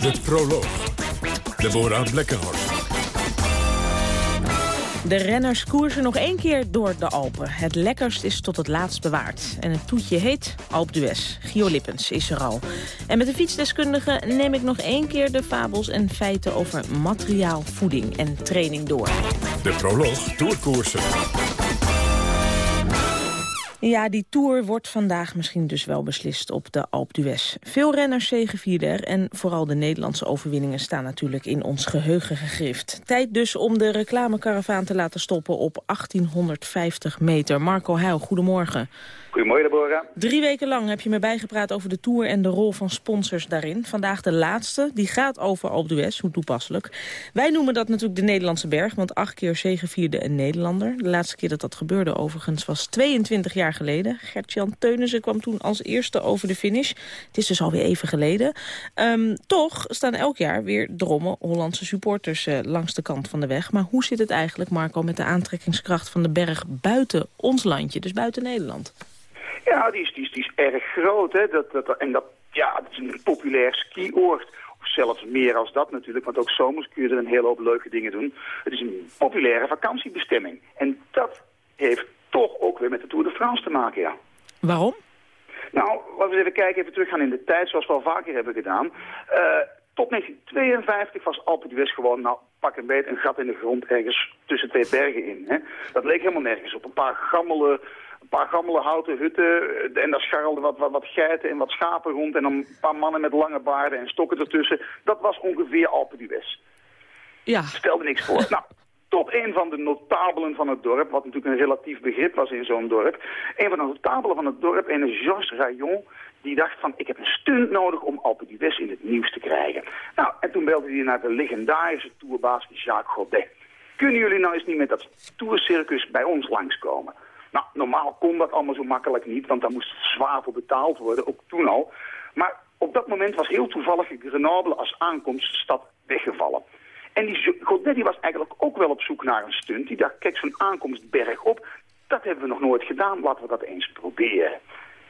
De Proloog. Deborah Blekkenhorst. De renners koersen nog één keer door de Alpen. Het lekkerst is tot het laatst bewaard. En het toetje heet Alp d'Huez. Gio Lippens is er al. En met de fietsdeskundige neem ik nog één keer de fabels en feiten... over materiaal, voeding en training door. De proloog Tourkoersen. Ja, die Tour wordt vandaag misschien dus wel beslist op de Alpe d'Huez. Veel renners zegevierden er en vooral de Nederlandse overwinningen staan natuurlijk in ons geheugen gegrift. Tijd dus om de reclamekaravaan te laten stoppen op 1850 meter. Marco Heil, goedemorgen. Goedemorgen, Deborah. Drie weken lang heb je me bijgepraat over de Tour en de rol van sponsors daarin. Vandaag de laatste, die gaat over Alpe d'Huez, hoe toepasselijk. Wij noemen dat natuurlijk de Nederlandse berg, want acht keer zegevierde een Nederlander. De laatste keer dat dat gebeurde overigens was 22 jaar geleden. Gert-Jan Teunissen kwam toen als eerste over de finish. Het is dus alweer even geleden. Um, toch staan elk jaar weer drommen Hollandse supporters uh, langs de kant van de weg. Maar hoe zit het eigenlijk, Marco, met de aantrekkingskracht van de berg buiten ons landje, dus buiten Nederland? Ja, die is, die is, die is erg groot. Hè? Dat, dat, en dat, ja, dat is een populair skioord. Of zelfs meer als dat natuurlijk, want ook zomers kun je er een hele hoop leuke dingen doen. Het is een populaire vakantiebestemming. En dat heeft toch ook weer met de Tour de France te maken, ja. Waarom? Nou, laten we eens even kijken, even teruggaan in de tijd, zoals we al vaker hebben gedaan. Uh, tot 1952 was Alpe d'Huez gewoon, nou, pak een beet, een gat in de grond ergens tussen twee bergen in. Hè? Dat leek helemaal nergens op. Een paar gammele een paar gammele houten hutten. Eh, en daar scharrelden wat, wat, wat geiten en wat schapen rond. En dan een paar mannen met lange baarden en stokken ertussen. Dat was ongeveer Alpe d'Huez. Ja. Stelde niks voor. <laughs> nou, tot een van de notabelen van het dorp, wat natuurlijk een relatief begrip was in zo'n dorp. Een van de notabelen van het dorp, een Georges Rayon, die dacht van, ik heb een stunt nodig om Alpe d'Huez in het nieuws te krijgen. Nou, en toen belde hij naar de legendarische tourbaas Jacques Godet. Kunnen jullie nou eens niet met dat tourcircus bij ons langskomen? Nou, normaal kon dat allemaal zo makkelijk niet, want dan moest zwaar voor betaald worden, ook toen al. Maar op dat moment was heel toevallig Grenoble als aankomststad weggevallen. En die Godet die was eigenlijk ook wel op zoek naar een stunt. Die dacht, kijk, zo'n aankomstberg op, dat hebben we nog nooit gedaan, laten we dat eens proberen.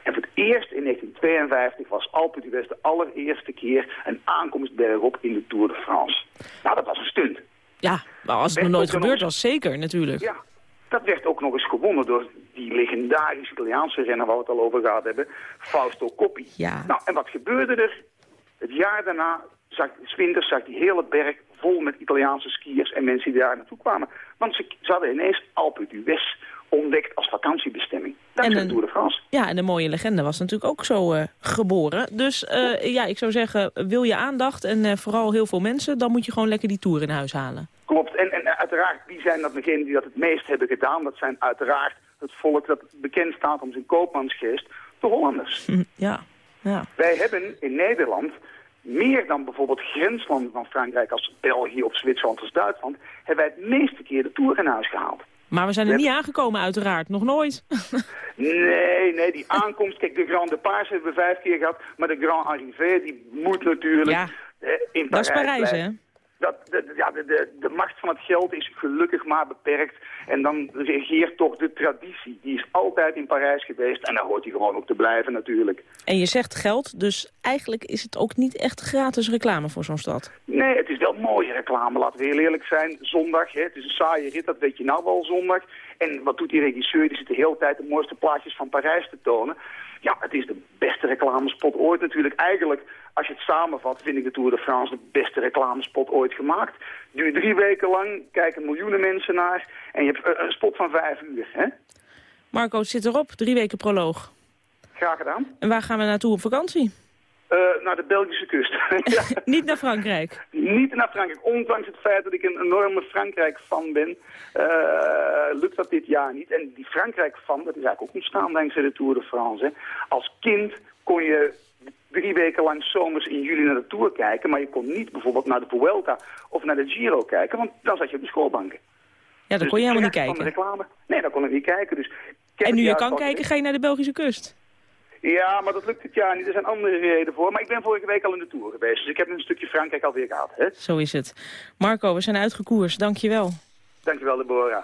En voor het eerst in 1952 was Alpe d'Huez de allereerste keer een aankomstberg op in de Tour de France. Nou, dat was een stunt. Ja, maar als het nog nooit gebeurd was, zeker natuurlijk. Ja, dat werd ook nog eens gewonnen door die legendarische Italiaanse renner waar we het al over gehad hebben, Fausto Coppi. Ja. Nou, en wat gebeurde er? Het jaar daarna, zag, winters, zag die hele berg vol met Italiaanse skiers en mensen die daar naartoe kwamen. Want ze, ze hadden ineens Alpe d'Huez ontdekt als vakantiebestemming. Dat de Tour de France. Ja, en de mooie legende was natuurlijk ook zo uh, geboren. Dus uh, ja, ik zou zeggen, wil je aandacht en uh, vooral heel veel mensen... dan moet je gewoon lekker die Tour in huis halen. Klopt. En, en uiteraard, wie zijn dat degenen die dat het meest hebben gedaan? Dat zijn uiteraard het volk dat bekend staat om zijn koopmansgeest, de Hollanders. Ja, ja. Wij hebben in Nederland meer dan bijvoorbeeld grenslanden van Frankrijk als België of Zwitserland als Duitsland, hebben wij het meeste keer de Tour in huis gehaald. Maar we zijn er niet aangekomen uiteraard, nog nooit. <laughs> nee, nee, die aankomst, kijk de Grand Depart hebben we vijf keer gehad, maar de Grand Arrivé die moet natuurlijk ja, eh, in Parijs Dat is Parijs, hè? Dat, de, ja, de, de, de, macht van het geld is gelukkig maar beperkt. En dan regeert toch de traditie. Die is altijd in Parijs geweest. En daar hoort hij gewoon ook te blijven natuurlijk. En je zegt geld, dus eigenlijk is het ook niet echt gratis reclame voor zo'n stad. Nee, het is wel mooie reclame, laten we heel eerlijk zijn. Zondag, hè, het is een saaie rit, dat weet je nou wel zondag. En wat doet die regisseur? Die zit de hele tijd de mooiste plaatjes van Parijs te tonen. Ja, het is de beste reclamespot ooit natuurlijk. Eigenlijk, als je het samenvat, vind ik de Tour de France de beste reclamespot ooit gemaakt. Duurt drie weken lang, kijken miljoenen mensen naar. En je hebt een spot van vijf uur, hè? Marco, zit erop. Drie weken proloog. Graag gedaan. En waar gaan we naartoe op vakantie? Uh, naar de Belgische kust. <laughs> ja. <laughs> Niet naar Frankrijk? Niet naar Frankrijk. Ondanks het feit dat ik een enorme Frankrijk-fan ben, uh, lukt dat dit jaar niet. En die Frankrijk-fan, dat is eigenlijk ook ontstaan dankzij de Tour de France. Hè. Als kind kon je drie weken lang zomers in juli naar de Tour kijken, maar je kon niet bijvoorbeeld naar de Vuelta of naar de Giro kijken, want dan zat je op de schoolbanken. Ja, dan dus kon je helemaal niet kijken. Reclame, nee, dan kon ik niet kijken. Dus en nu je kan kijken, ga je naar de Belgische kust? Ja, maar dat lukt dit jaar niet. Er zijn andere redenen voor. Maar ik ben vorige week al in de Tour geweest. Dus ik heb een stukje Frankrijk alweer gehad. Hè? Zo is het. Marco, we zijn uitgekoers. Dank je wel. Dank je wel, Deborah.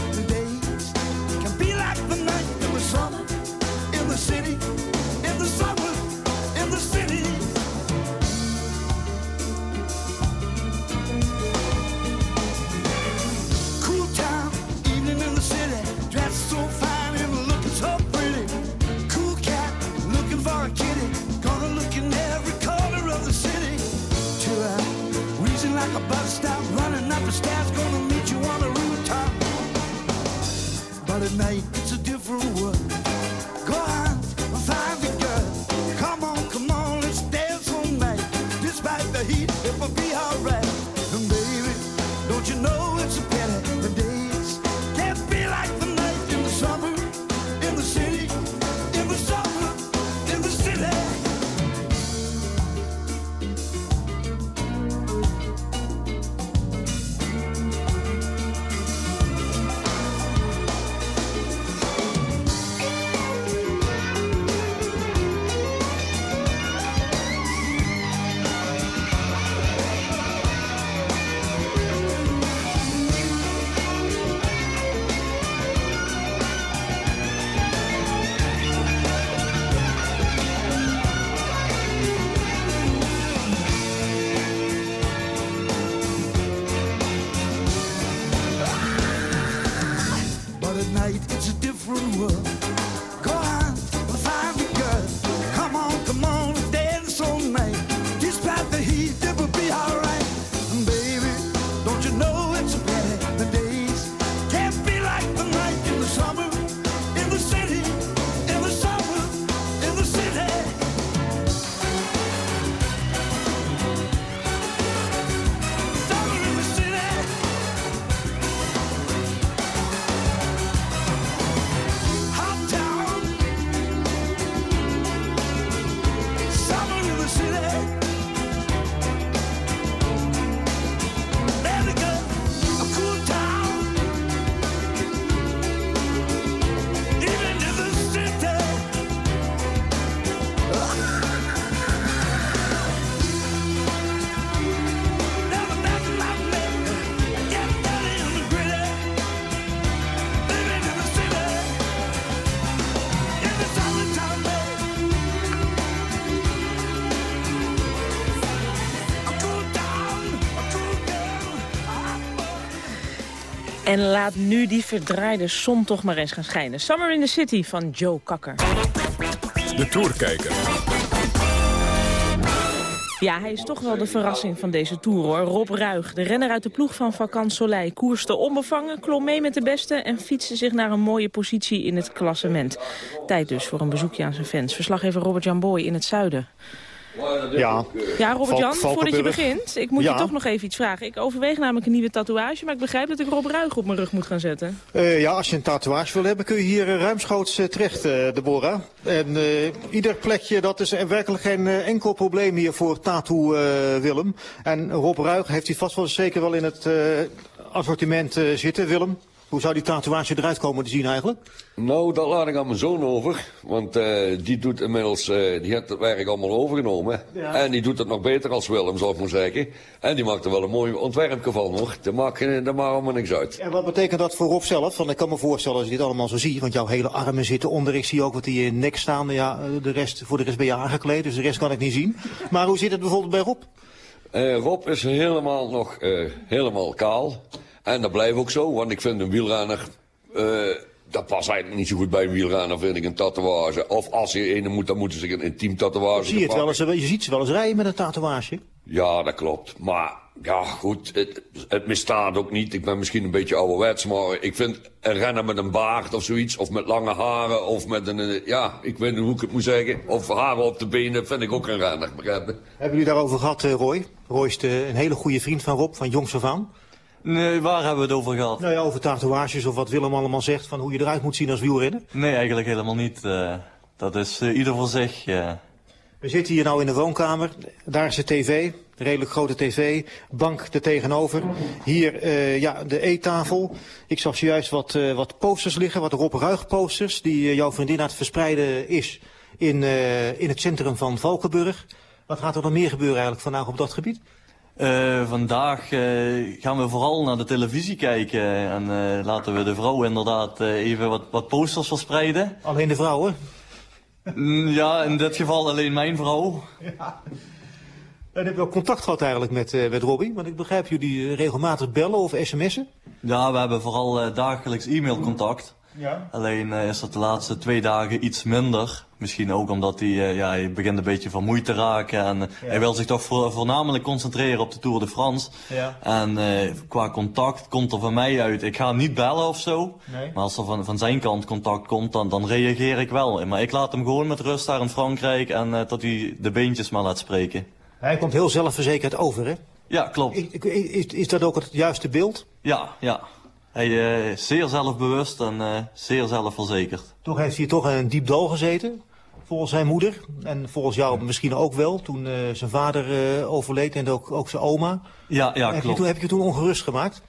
night En laat nu die verdraaide zon toch maar eens gaan schijnen. Summer in the City van Joe Kakker. De Tourkijker. Ja, hij is toch wel de verrassing van deze Tour, hoor. Rob Ruig, de renner uit de ploeg van Vakant Soleil... koerste onbevangen, klom mee met de beste... en fietste zich naar een mooie positie in het klassement. Tijd dus voor een bezoekje aan zijn fans. Verslaggever Robert-Jan Boy in het zuiden. Ja, Ja, Robert-Jan, voordat je begint, ik moet Ja. je toch nog even iets vragen. Ik overweeg namelijk een nieuwe tatoeage, maar ik begrijp dat ik Rob Ruig op mijn rug moet gaan zetten. Eh, ja, als je een tatoeage wil hebben, kun je hier eh, ruimschoots eh, terecht, eh, Deborah. En ieder plekje, dat is er werkelijk geen enkel probleem hier voor Tattoo Willem. En Rob Ruig heeft hij vast wel zeker wel in het assortiment zitten, Willem. Hoe zou die tatoeage eruit komen te zien eigenlijk? Nou, dat laat ik aan mijn zoon over. Want eh, die doet inmiddels, eh, die heeft het werk allemaal overgenomen. Ja. En die doet het nog beter als Willem, zal ik maar zeggen. En die maakt er wel een mooi ontwerpje van, hoor. Dat maakt, maakt allemaal niks uit. En wat betekent dat voor Rob zelf? Want ik kan me voorstellen als je dit allemaal zo ziet, want jouw hele armen zitten onder. Ik zie ook wat die in je nek staan. Ja, eh, de rest, voor de rest ben je aangekleed, dus de rest kan ik niet zien. Maar hoe zit het bijvoorbeeld bij Rob? Rob is helemaal nog helemaal kaal. En dat blijft ook zo, want ik vind een wielrenner... eh, dat past eigenlijk niet zo goed bij een wielrenner, vind ik, een tatoeage. Of als je een moet, dan moeten ze een intiem tatoeage Zie je, het wel eens, je ziet ze wel eens rijden met een tatoeage. Ja, dat klopt. Maar ja, goed, het, het misstaat ook niet. Ik ben misschien een beetje ouderwets, maar ik vind een renner met een baard of zoiets, of met lange haren, of met een, eh, ja, ik weet niet hoe ik het moet zeggen, of haren op de benen, vind ik ook een renner, begrijp je? Hebben jullie daarover gehad, eh, Roy? Roy is de- een hele goede vriend van Rob, van jongs af aan. Nee, waar hebben we het over gehad? Nou ja, over tatoeages of wat Willem allemaal zegt van hoe je eruit moet zien als wielrenner. Nee, eigenlijk helemaal niet. eh. dat is eh, ieder voor zich. We zitten hier nou in de woonkamer. Daar is de tv, redelijk grote tv. Bank er tegenover. Hier eh, ja, de eettafel. Ik zag zojuist wat, wat posters liggen, wat Rob Ruig posters... die jouw vriendin aan het verspreiden is in, in het centrum van Valkenburg. Wat gaat er nog meer gebeuren eigenlijk vandaag op dat gebied? Eh, vandaag eh, gaan we vooral naar de televisie kijken en eh, laten we de vrouwen inderdaad even wat, wat posters verspreiden. Alleen de vrouwen? Mm, Ja, in dit geval alleen mijn vrouw. En heb je ook contact gehad eigenlijk met, met Robbie? Want ik begrijp jullie regelmatig bellen of sms'en. Ja, we hebben vooral dagelijks e-mailcontact. Ja. Alleen eh, is dat de laatste twee dagen iets minder. Misschien ook omdat hij, eh, ja, hij begint een beetje vermoeid te raken. En eh, hij wil zich toch voor, voornamelijk concentreren op de Tour de France. Ja. En eh, qua contact komt er van mij uit. Ik ga niet bellen of zo. Nee. Maar als er van, van zijn kant contact komt, dan, dan reageer ik wel. Maar ik laat hem gewoon met rust daar in Frankrijk. En eh, tot hij de beentjes maar laat spreken. Hij komt heel zelfverzekerd over, hè? Ja, klopt. Is, is dat ook het juiste beeld? Ja, ja. Hij eh, is zeer zelfbewust en eh, zeer zelfverzekerd. Toch heeft hij toch in een diep dal gezeten, volgens zijn moeder. En volgens jou misschien ook wel, toen eh, zijn vader overleed en ook, ook zijn oma. Ja, ja, heb, je klopt. toen, heb je je toen ongerust gemaakt?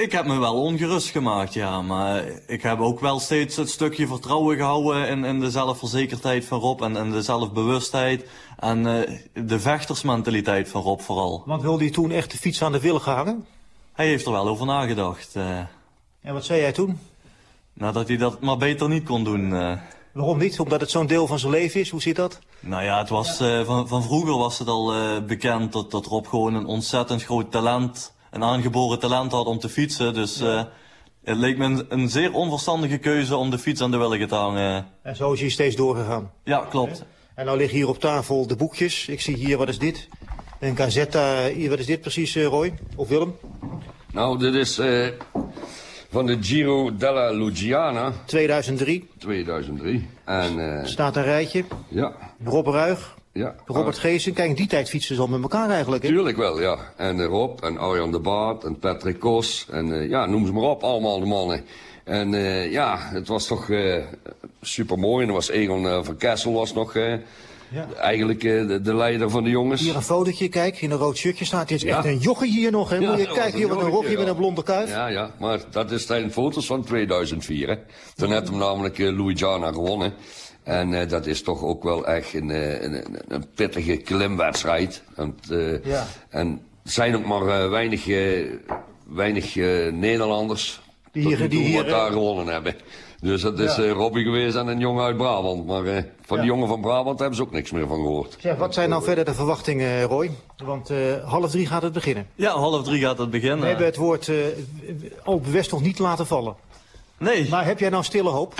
Ik heb me wel ongerust gemaakt, ja. Maar ik heb ook wel steeds het stukje vertrouwen gehouden in, in de zelfverzekerdheid van Rob en, en de zelfbewustheid. En de vechtersmentaliteit van Rob vooral. Want wilde hij toen echt de fiets aan de willen hangen? Hij heeft er wel over nagedacht. eh En wat zei jij toen? nou, dat hij dat maar beter niet kon doen. eh. Waarom niet? Omdat het zo'n deel van zijn leven is? Hoe zit dat? Nou ja, het was, eh, van, van vroeger was het al bekend dat, dat Rob gewoon een ontzettend groot talent, een aangeboren talent had om te fietsen. Dus het leek me een, een zeer onverstandige keuze om de fiets aan de willigen te hangen. En zo is hij steeds doorgegaan. Ja, klopt. En nou liggen hier op tafel de boekjes. Ik zie hier, wat is dit? Een Gazetta. Hier, wat is dit precies, eh, Roy? Of Willem? Nou, dit is eh, van de Giro della Luggiana 2003. 2003. En eh, Staat een rijtje. ja, Rob Ruig. ja. Robert Geesen. Kijk, die tijd fietsen ze al met elkaar eigenlijk. Hè? Tuurlijk wel, ja. En eh, Rob en Arjan de Baat en Patrick Kos en eh, ja, noem ze maar op, allemaal de mannen. En eh, ja, het was toch eh super mooi. En er was Egon eh, van Kessel was nog eh, Ja. eigenlijk eh, de, de leider van de jongens. Hier een fotootje, kijk, in een rood shirtje staat. Dit is echt een jochie hier nog, hè? Moet je kijken, hier wat een rokje met een blonde kuif. Ja, ja, maar dat is zijn foto's van 2004. Hè. Toen had hem namelijk eh, Louisiana gewonnen. En eh, dat is toch ook wel echt een, een, een, pittige klimwedstrijd. Want, Ja. En er zijn ook maar weinig, weinig Nederlanders Die hier- die hier, daar gewonnen hebben. Dus dat is Ja. eh, Robbie geweest en een jongen uit Brabant. Maar eh, van Ja. die jongen van Brabant hebben ze ook niks meer van gehoord. Zeg, wat zijn nou verder de verwachtingen, Roy? Want eh, half drie gaat het beginnen. Ja, half drie gaat het beginnen. We hebben het woord eh al bewust nog niet laten vallen. Nee. Maar heb jij nou stille hoop?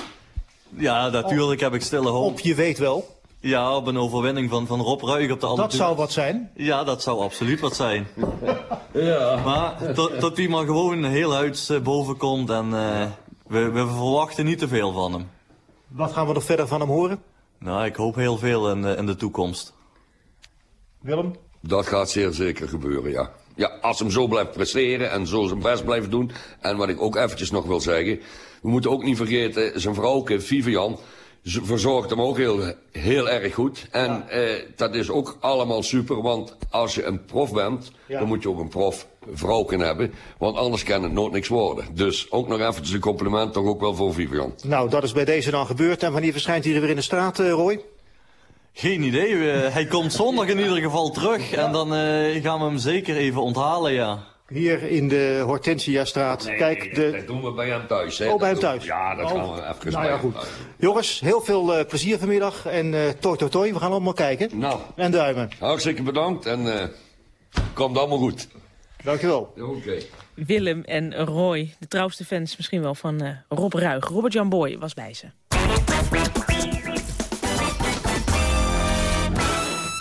Ja, natuurlijk heb ik stille hoop. Op je weet wel. Ja, op een overwinning van, van Rob Ruig op de Dat zou wat zijn. Ja, dat zou absoluut wat zijn. <laughs> ja. Maar tot, tot hij maar gewoon heel huids eh, boven komt en eh, we, we verwachten niet te veel van hem. Wat gaan we nog verder van hem horen? Nou, ik hoop heel veel in, de- in de toekomst. Willem? Dat gaat zeer zeker gebeuren, ja. Ja, als hem zo blijft presteren en zo zijn best blijft doen. En wat ik ook eventjes nog wil zeggen. We moeten ook niet vergeten, zijn vrouwke Vivian verzorgt hem ook heel, heel erg goed. En eh, dat is ook allemaal super, want als je een prof bent, Ja. dan moet je ook een prof vrouw kunnen hebben. Want anders kan het nooit niks worden. Dus ook nog eventjes een compliment toch ook wel voor Vivian. Nou, dat is bij deze dan gebeurd. En wanneer verschijnt hij er weer in de straat, eh, Roy? Geen idee, eh, hij komt <laughs> zondag in ieder geval terug en dan eh, gaan we hem zeker even onthalen, ja. Hier in de Hortensia-straat. Kijk, de... Dat doen we bij hem thuis, hè. Oh, bij hem thuis? Ja, dat Oh. gaan we even Nou bij ja, goed. thuis. Jongens, heel veel eh, plezier vanmiddag. En eh toi, toi, toi. We gaan allemaal kijken. Nou. En duimen. Hartstikke bedankt en eh komt allemaal goed. Dankjewel. Oké. Willem en Roy, de trouwste fans misschien wel van eh, Rob Ruig. Robert Jan Boy was bij ze.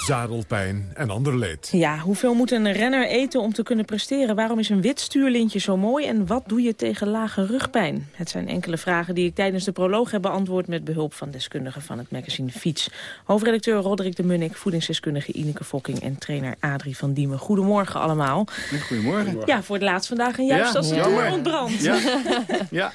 Zadelpijn en ander leed. Ja, hoeveel moet een renner eten om te kunnen presteren? Waarom is een wit stuurlintje zo mooi? En wat doe je tegen lage rugpijn? Het zijn enkele vragen die ik tijdens de proloog heb beantwoord... met behulp van deskundigen van het magazine Fiets. Hoofdredacteur Roderick de Munnik, voedingsdeskundige Ineke Fokking... en trainer Adrie van Diemen. Goedemorgen allemaal. Goedemorgen. Ja, voor het laatst vandaag en juist Ja, als de toer ontbrandt. Ja. <laughs> Ja.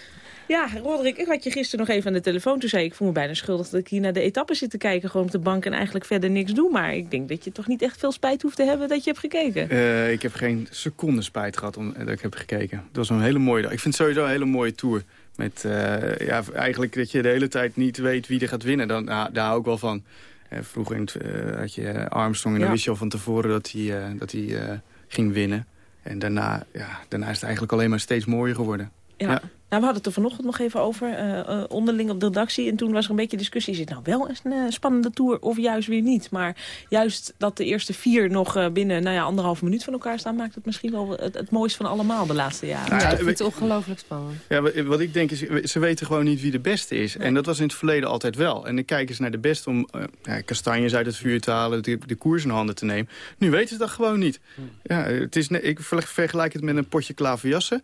Ja, Roderick, ik had je gisteren nog even aan de telefoon. Toen zei ik, ik voel me bijna schuldig dat ik hier naar de etappe zit te kijken. Gewoon op de bank en eigenlijk verder niks doe. Maar ik denk dat je toch niet echt veel spijt hoeft te hebben dat je hebt gekeken. Eh, ik heb geen seconde spijt gehad om, dat ik heb gekeken. Het was een hele mooie dag. Ik vind het sowieso een hele mooie tour. Met eh, ja, eigenlijk dat je de hele tijd niet weet wie er gaat winnen. Dan, nou, daar hou ik wel van. Eh, vroeger in het, eh, had je Armstrong en dan Ja. wist je al van tevoren dat hij, eh, dat hij eh, ging winnen. En daarna, ja, daarna is het eigenlijk alleen maar steeds mooier geworden. Ja. Nou, we hadden het er vanochtend nog even over, eh, eh, onderling op de redactie. En toen was er een beetje discussie. Is het nou wel een eh, spannende tour of juist weer niet? Maar juist dat de eerste vier nog eh, binnen nou ja, anderhalve minuut van elkaar staan... maakt het misschien wel het, het mooiste van allemaal de laatste jaren. Nou ja, ik vind het ongelooflijk spannend. Ja, wa- wat ik denk is, ze weten gewoon niet wie de beste is. En dat was in het verleden altijd wel. En dan kijken ze naar de beste om eh, ja, kastanjes uit het vuur te halen... De, de koers in handen te nemen. Nu weten ze dat gewoon niet. Ja, het is, ik ver- vergelijk het met een potje klaverjassen.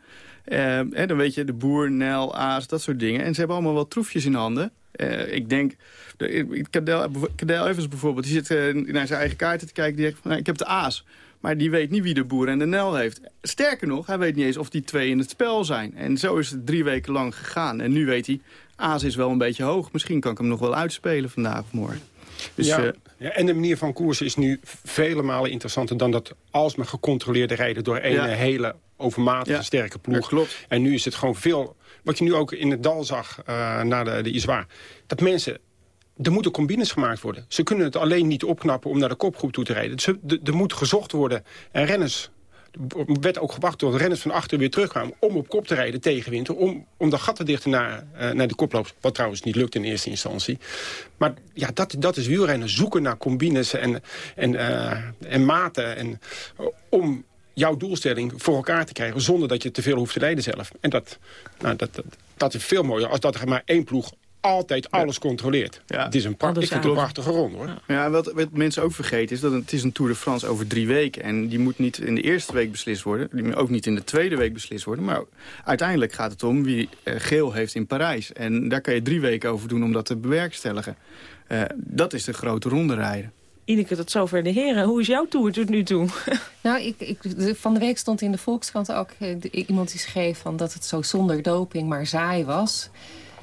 Eh, hè, dan weet je, de boer, Nel, Aas, dat soort dingen. En ze hebben allemaal wel troefjes in handen. Eh, ik denk, de- Cadel, Cadel Evans bijvoorbeeld, die zit eh, naar zijn eigen kaarten te kijken. Die zegt, van, nou, ik heb de Aas. Maar die weet niet wie de boer en de Nel heeft. Sterker nog, hij weet niet eens of die twee in het spel zijn. En zo is het drie weken lang gegaan. En nu weet hij, Aas is wel een beetje hoog. Misschien kan ik hem nog wel uitspelen vandaag of morgen. Dus, ja, eh, ja, en de manier van koersen is nu vele malen interessanter... dan dat alsmaar gecontroleerde rijden door een Ja. hele overmatige Ja, sterke ploeg. klopt. En nu is het gewoon veel... Wat je nu ook in het dal zag eh na de, de Iswaar. Dat mensen... Er moeten combines gemaakt worden. Ze kunnen het alleen niet opknappen om naar de kopgroep toe te rijden. Ze, de- er moet gezocht worden. En renners... Er werd ook gewacht tot renners van achter weer terugkwamen... om op kop te rijden tegen winter. Om, om de gat te dichten naar, eh, naar de koploop. Wat trouwens niet lukt in eerste instantie. Maar ja, dat, dat is wielrennen. Zoeken naar combines en, en, eh, en maten. En, om jouw doelstelling voor elkaar te krijgen... zonder dat je te veel hoeft te rijden zelf. En dat, nou, dat, dat, dat is veel mooier als dat er maar één ploeg altijd alles controleert. Het is een, pra- ik vind het een prachtige ronde, hoor. Ja, wat, wat mensen ook vergeten is dat het is een Tour de France over drie weken. En die moet niet in de eerste week beslist worden. Die moet ook niet in de tweede week beslist worden. Maar uiteindelijk gaat het om wie eh, geel heeft in Parijs. En daar kan je drie weken over doen om dat te bewerkstelligen. Eh, dat is de grote ronde rijden. Ineke, tot zover de heren. Hoe is jouw tour tot nu toe? <laughs> Nou, ik, ik, van de week stond in de Volkskrant ook eh, iemand die schreef van dat het zo zonder doping maar saai was.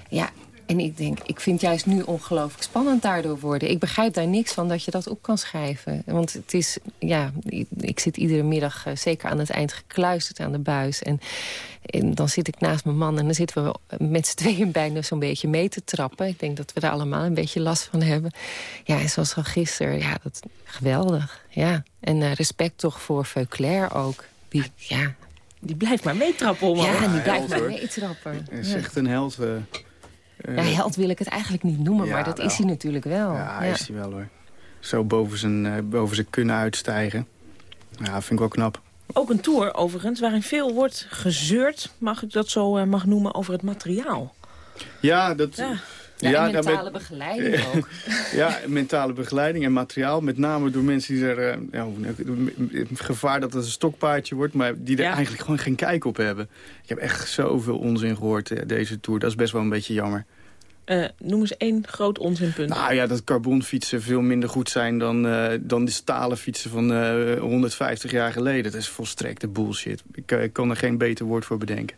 Ja, en ik denk, ik vind juist nu ongelooflijk spannend daardoor worden. Ik begrijp daar niks van dat je dat op kan schrijven. Want het is, ja, ik, zit iedere middag eh, zeker aan het eind gekluisterd aan de buis. En, en dan zit ik naast mijn man en dan zitten we met z'n tweeën bijna zo'n beetje mee te trappen. Ik denk dat we daar allemaal een beetje last van hebben. Ja, en zoals van gisteren, ja, dat geweldig. Ja. En eh, respect toch voor Veuclair ook. Die, ja. Die blijft maar meetrappen om. Ja, die held, blijft maar meetrappen. Hij is echt een held. eh, Ja, held wil ik het eigenlijk niet noemen, Ja, maar dat wel. is hij natuurlijk wel. Ja, Ja. is hij wel hoor. Zo boven zijn, eh, boven zijn kunnen uitstijgen. Ja, vind ik wel knap. Ook een tour overigens, waarin veel wordt gezeurd, mag ik dat zo eh, mag noemen, over het materiaal. Ja, dat, Ja. Ja, en nou, mentale met- begeleiding <laughs> ook. Ja, mentale begeleiding en materiaal. Met name door mensen die er... eh, ja, gevaar dat het een stokpaardje wordt... maar die er eigenlijk gewoon geen kijk op hebben. Ik heb echt zoveel onzin gehoord eh, deze Tour. Dat is best wel een beetje jammer. Eh, noem eens één groot onzinpunt. Nou ja, dat carbonfietsen veel minder goed zijn dan, dan de stalen fietsen van eh, 150 jaar geleden. Dat is volstrekte bullshit. Ik, ik kan er geen beter woord voor bedenken.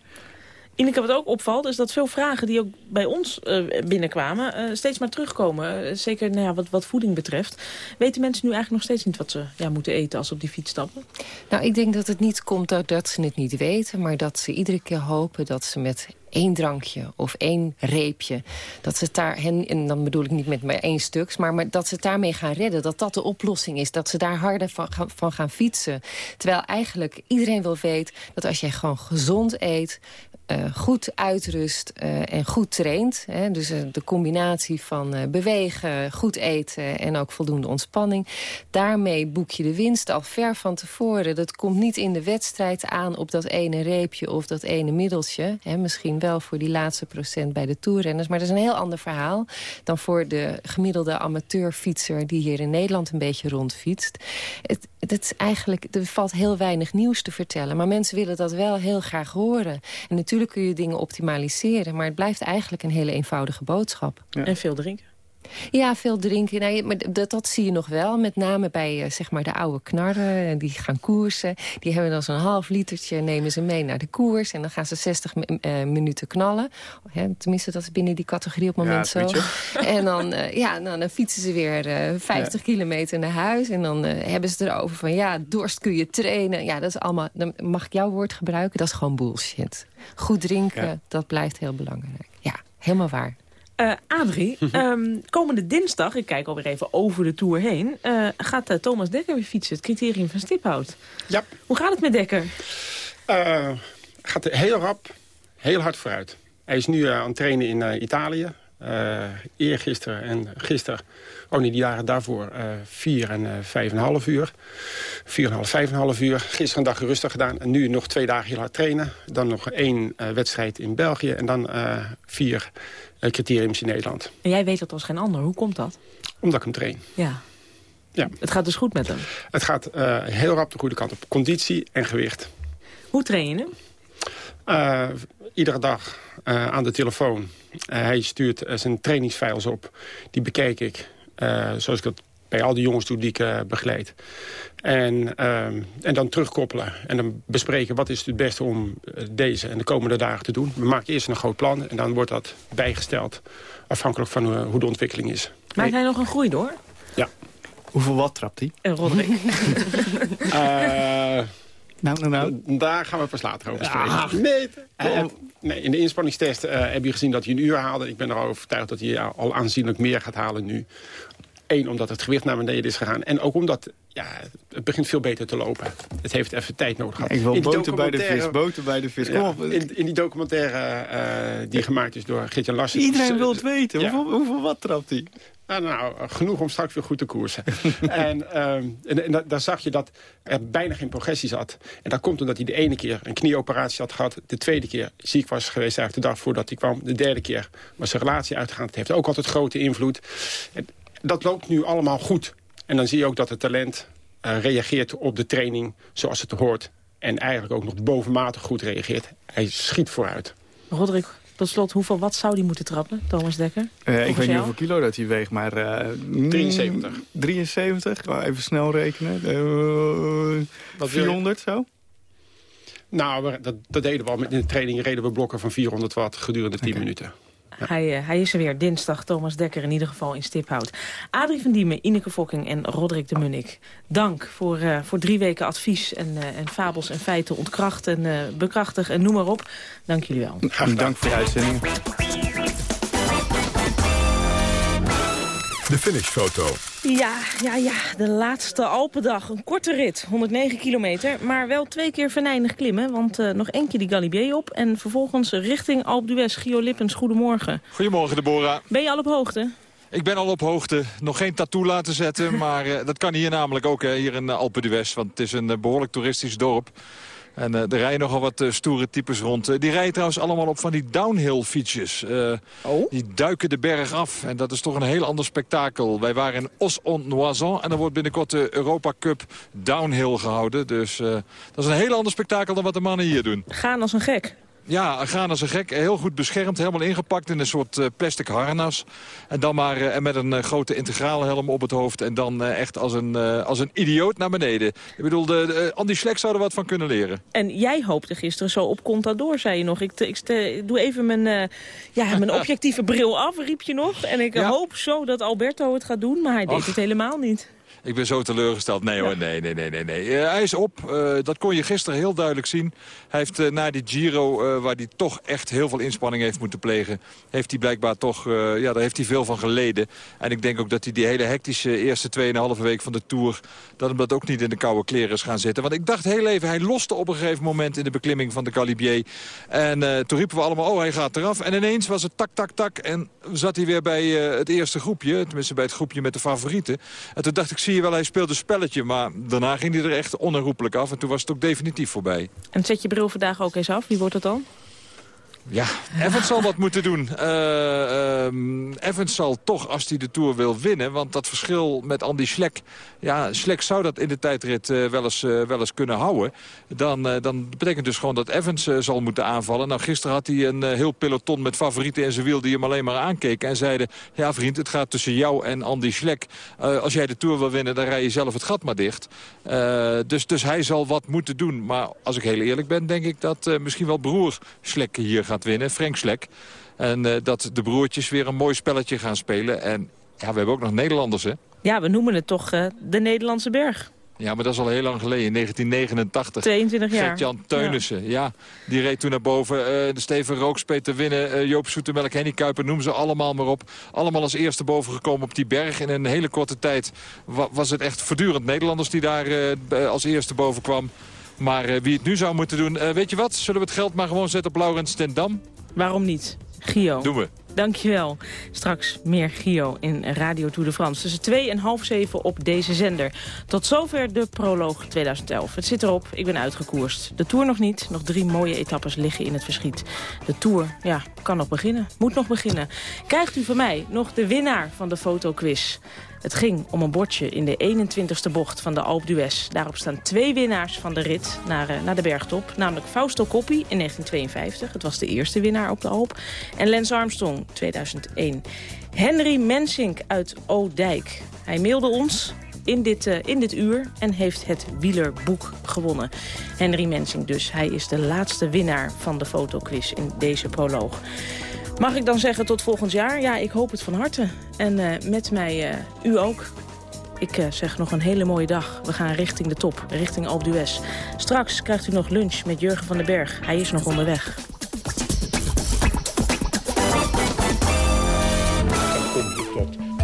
Ineke, wat ook opvalt, is dat veel vragen die ook bij ons eh, binnenkwamen... eh, steeds maar terugkomen. Eh, zeker nou ja, wat, wat voeding betreft. Weten mensen nu eigenlijk nog steeds niet wat ze ja, moeten eten als ze op die fiets stappen? Nou, ik denk dat het niet komt doordat ze het niet weten... maar dat ze iedere keer hopen dat ze met één drankje of één reepje... dat ze het daar, en dan bedoel ik niet met maar één stuks... Maar, maar dat ze het daarmee gaan redden, dat dat de oplossing is. Dat ze daar harder van van gaan fietsen. Terwijl eigenlijk iedereen wel weet dat als jij gewoon gezond eet... eh, goed uitrust eh, en goed traint. Hè, dus eh, de combinatie van bewegen, goed eten en ook voldoende ontspanning. Daarmee boek je de winst al ver van tevoren. Dat komt niet in de wedstrijd aan op dat ene reepje of dat ene middeltje. Hè, misschien wel voor die laatste procent bij de toerrenners. Maar dat is een heel ander verhaal dan voor de gemiddelde amateurfietser... die hier in Nederland een beetje rondfietst. Het is eigenlijk, er valt heel weinig nieuws te vertellen. Maar mensen willen dat wel heel graag horen. En natuurlijk kun je dingen optimaliseren. Maar het blijft eigenlijk een hele eenvoudige boodschap. En veel drinken. Ja, veel drinken. Nee, maar dat, dat zie je nog wel. Met name bij eh, zeg maar de oude knarren. Die gaan koersen. Die hebben dan zo'n half litertje. Nemen ze mee naar de koers. En dan gaan ze 60 mi- eh, minuten knallen. Tenminste, dat is binnen die categorie op het Ja, moment zo. zoiets, <laughs> En dan, eh, ja, nou, dan fietsen ze weer eh 50 kilometer naar huis. En dan hebben ze erover van... ja, dorst kun je trainen. Ja, dat is allemaal... Dan mag ik jouw woord gebruiken? Dat is gewoon bullshit. Goed drinken, Ja. dat blijft heel belangrijk. Ja, helemaal waar. Eh, Adrie, <laughs> ehm, komende dinsdag, ik kijk alweer even over de Tour heen... eh, gaat eh, Thomas Dekker weer fietsen, het criterium van Stiphout. Ja. Hoe gaat het met Dekker? Eh, gaat heel rap, heel hard vooruit. Hij is nu aan het trainen in eh, Italië. Eh eergisteren en gisteren, oh nee, die dagen daarvoor, eh vier en eh, vijf en een half uur. Vier en een half, vijf en een half uur. Gisteren een dag rustig gedaan en nu nog twee dagen heel hard trainen. Dan nog één eh, wedstrijd in België en dan vier criteriums in Nederland. En jij weet dat als geen ander, hoe komt dat? Omdat ik hem train. Ja. Ja. Het gaat dus goed met hem. Het gaat heel rap de goede kant op. Conditie en gewicht. Hoe train je hem? Iedere dag aan de telefoon. Hij stuurt zijn trainingsfiles op. Die bekijk ik, zoals ik dat bij al die jongens doe die ik eh, begeleid. En, ehm, en dan terugkoppelen. En dan bespreken wat is het beste om eh, deze en de komende dagen te doen. We maken eerst een groot plan en dan wordt dat bijgesteld. Afhankelijk van hoe, hoe de ontwikkeling is. Maakt hij nog een groei door? Ja. Hoeveel wat trapt hij? En Roderick? <laughs> <laughs> Eh, nou, nou, nou. Daar gaan we pas later over spreken. Ah. nee, eh, nee, in de inspanningstest eh, heb je gezien dat hij een uur haalde. Ik ben er overtuigd dat hij al aanzienlijk meer gaat halen nu. Eén, omdat het gewicht naar beneden is gegaan. En ook omdat ja, het begint veel beter te lopen. Het heeft even tijd nodig gehad. Ik wil boter bij de vis, boter bij de vis. Kom Ja, op. in, in die documentaire eh, die gemaakt is door Gert-Jan Larsen. Iedereen wil het weten. Hoeveel, hoeveel wat trapt hij? Nou, nou, genoeg om straks weer goed te koersen. <laughs> en ehm, en, en da- daar zag je dat er bijna geen progressie zat. En dat komt omdat hij de ene keer een knieoperatie had gehad. De tweede keer ziek was geweest eigenlijk de dag voordat hij kwam. De derde keer was zijn relatie uitgegaan. Het heeft ook altijd grote invloed. En dat loopt nu allemaal goed. En dan zie je ook dat het talent eh, reageert op de training zoals het hoort. En eigenlijk ook nog bovenmatig goed reageert. Hij schiet vooruit. Roderick, tot slot, hoeveel wat zou die moeten trappen, Thomas Dekker? Eh, ik weet niet hoeveel kilo dat hij weegt, maar... eh, mm, 73. 73? Wel Even snel rekenen. Eh, Wat wil je? 400 zo? Nou, we- dat, dat deden we al. Met in de training reden we blokken van 400 watt gedurende 10 minuten. Hij, eh, hij is er weer dinsdag, Thomas Dekker in ieder geval in Stiphout. Adrie van Diemen, Ineke Fokking en Roderick de Munnik. Dank voor, eh, voor drie weken advies en, eh, en fabels en feiten ontkracht en eh bekrachtig en noem maar op. Dank jullie wel. Dank voor de uitzending. De finishfoto. Ja, ja, ja, de laatste Alpendag. Een korte rit, 109 kilometer, maar wel twee keer venijnig klimmen. Want eh, nog één keer die Galibier op en vervolgens richting Alpe d'Huez. Gio Lippens, goedemorgen. Goedemorgen, Deborah. Ben je al op hoogte? Ik ben al op hoogte. Nog geen tattoo laten zetten, <laughs> maar eh, dat kan hier namelijk ook, hè, hier in uh, Alpe d'Huez. Want het is een eh, behoorlijk toeristisch dorp. En eh, er rijden nogal wat eh, stoere types rond. Eh, die rijden trouwens allemaal op van die downhill fietsjes. oh? Die duiken de berg af. En dat is toch een heel ander spektakel. Wij waren in Os-en-Noison. En er wordt binnenkort de Europa Cup downhill gehouden. Dus dat is een heel ander spektakel dan wat de mannen hier doen. Gaan als een gek. Ja, gaan als een gek. Heel goed beschermd, helemaal ingepakt in een soort eh, plastic harnas. En dan maar eh, en met een eh, grote integraalhelm op het hoofd. En dan echt als een, als een idioot naar beneden. Ik bedoel, de, de, Andy Schlek zou er wat van kunnen leren. En jij hoopte gisteren zo op Contador, zei je nog. Ik, ik, ik doe even mijn, ja, mijn <laughs> objectieve bril af, riep je nog. En ik hoop zo dat Alberto het gaat doen, maar hij deed het helemaal niet. Ik ben zo teleurgesteld. Nee hoor, nee, nee, nee, nee. nee. hij is op. dat kon je gisteren heel duidelijk zien. Hij heeft uh, na die Giro, uh, waar hij toch echt heel veel inspanning heeft moeten plegen... heeft hij blijkbaar toch, ja, daar heeft hij veel van geleden. En ik denk ook dat hij die hele hectische eerste 2,5 week van de Tour... dat hem dat ook niet in de koude kleren is gaan zitten. Want ik dacht heel even, hij loste op een gegeven moment in de beklimming van de Galibier. En toen riepen we allemaal, oh, hij gaat eraf. En ineens was het tak, tak, tak. En zat hij weer bij het eerste groepje. Tenminste, bij het groepje met de favorieten. En toen dacht ik, zie wel, hij speelde een spelletje. Maar daarna ging hij er echt onherroepelijk af. En toen was het ook definitief voorbij. En zet je bril vandaag ook eens af. Wie wordt het dan? Ja, Evans zal wat moeten doen. Uh, Evans zal toch, als hij de Tour wil winnen... want dat verschil met Andy Schlek... ja, Schlek zou dat in de tijdrit uh, wel, eens, uh, wel eens kunnen houden. Dan, dan betekent dus gewoon dat Evans zal moeten aanvallen. Nou, gisteren had hij een heel peloton met favorieten in zijn wiel... die hem alleen maar aankeken en zeiden... ja, vriend, het gaat tussen jou en Andy Schlek. als jij de Tour wil winnen, dan rij je zelf het gat maar dicht. dus, dus hij zal wat moeten doen. Maar als ik heel eerlijk ben, denk ik dat misschien wel broer Schlek hier gaat winnen, Frank Slek. En uh, dat de broertjes weer een mooi spelletje gaan spelen. En ja, we hebben ook nog Nederlanders, hè? Ja, we noemen het toch uh, de Nederlandse berg. Ja, maar dat is al heel lang geleden, in 1989. 22 jaar. Gert-Jan Teunissen, ja. ja. Die reed toen naar boven. Uh, de Steven Rookspeet te winnen. Uh, Joop Zoetemelk, Henny Kuiper, noem ze allemaal maar op. Allemaal als eerste boven gekomen op die berg. In een hele korte tijd wa was het echt voortdurend Nederlanders die daar uh, als eerste boven kwam. Maar uh, wie het nu zou moeten doen, uh, weet je wat? Zullen we het geld maar gewoon zetten op Laurens ten Dam? Waarom niet? Gio. Doen we. Dankjewel. Straks meer Gio in Radio Tour de France. Tussen 2 en half 7 op deze zender. Tot zover de proloog 2011. Het zit erop, ik ben uitgekoerst. De Tour nog niet, nog drie mooie etappes liggen in het verschiet. De Tour, ja, kan nog beginnen. Moet nog beginnen. Krijgt u van mij nog de winnaar van de fotoquiz. Het ging om een bordje in de 21ste bocht van de Alpe d'Huez. Daarop staan twee winnaars van de rit naar, uh, naar de bergtop. Namelijk Fausto Coppi in 1952. Het was de eerste winnaar op de Alpe. En Lance Armstrong 2001. Henry Mensink uit Oudijk. Hij mailde ons in dit, uh, in dit uur en heeft het wielerboek gewonnen. Henry Mensink dus. Hij is de laatste winnaar van de fotoquiz in deze proloog. Mag ik dan zeggen tot volgend jaar? Ja, ik hoop het van harte. En uh, met mij uh, u ook. Ik uh, zeg nog een hele mooie dag. We gaan richting de top, richting Alpe d'Huez. Straks krijgt u nog lunch met Jurgen van den Berg. Hij is nog onderweg.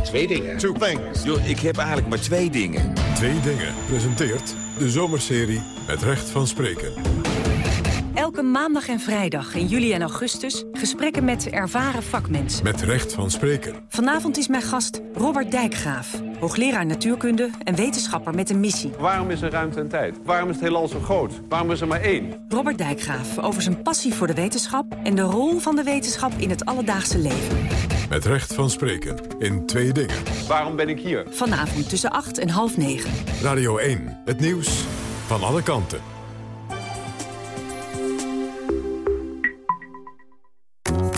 Twee dingen. Two things. Yo, ik heb eigenlijk maar twee dingen. Twee dingen presenteert de zomerserie met recht van spreken. Elke maandag en vrijdag in juli en augustus gesprekken met ervaren vakmensen. Met recht van spreken. Vanavond is mijn gast Robert Dijkgraaf, hoogleraar natuurkunde en wetenschapper met een missie. Waarom is er ruimte en tijd? Waarom is het heelal zo groot? Waarom is er maar één? Robert Dijkgraaf over zijn passie voor de wetenschap en de rol van de wetenschap in het alledaagse leven. Met recht van spreken in twee dingen. Waarom ben ik hier? Vanavond tussen 8 en half 9. Radio 1, het nieuws van alle kanten.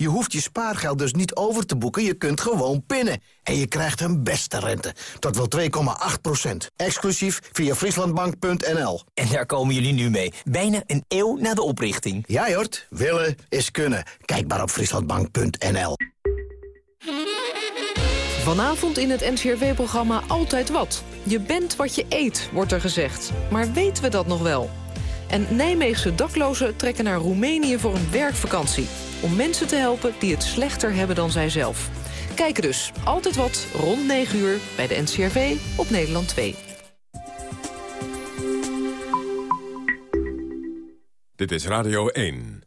Je hoeft je spaargeld dus niet over te boeken, je kunt gewoon pinnen. En je krijgt een beste rente, tot wel 2,8 procent. Exclusief via frieslandbank.nl. En daar komen jullie nu mee, bijna een eeuw na de oprichting. Ja, Jort, willen is kunnen. Kijk maar op frieslandbank.nl. Vanavond in het NCRV-programma Altijd Wat. Je bent wat je eet, wordt er gezegd. Maar weten we dat nog wel? En Nijmeegse daklozen trekken naar Roemenië voor een werkvakantie. Om mensen te helpen die het slechter hebben dan zijzelf. Kijken dus. Altijd wat, rond 9 uur, bij de NCRV op Nederland 2. Dit Dit is Radio 1.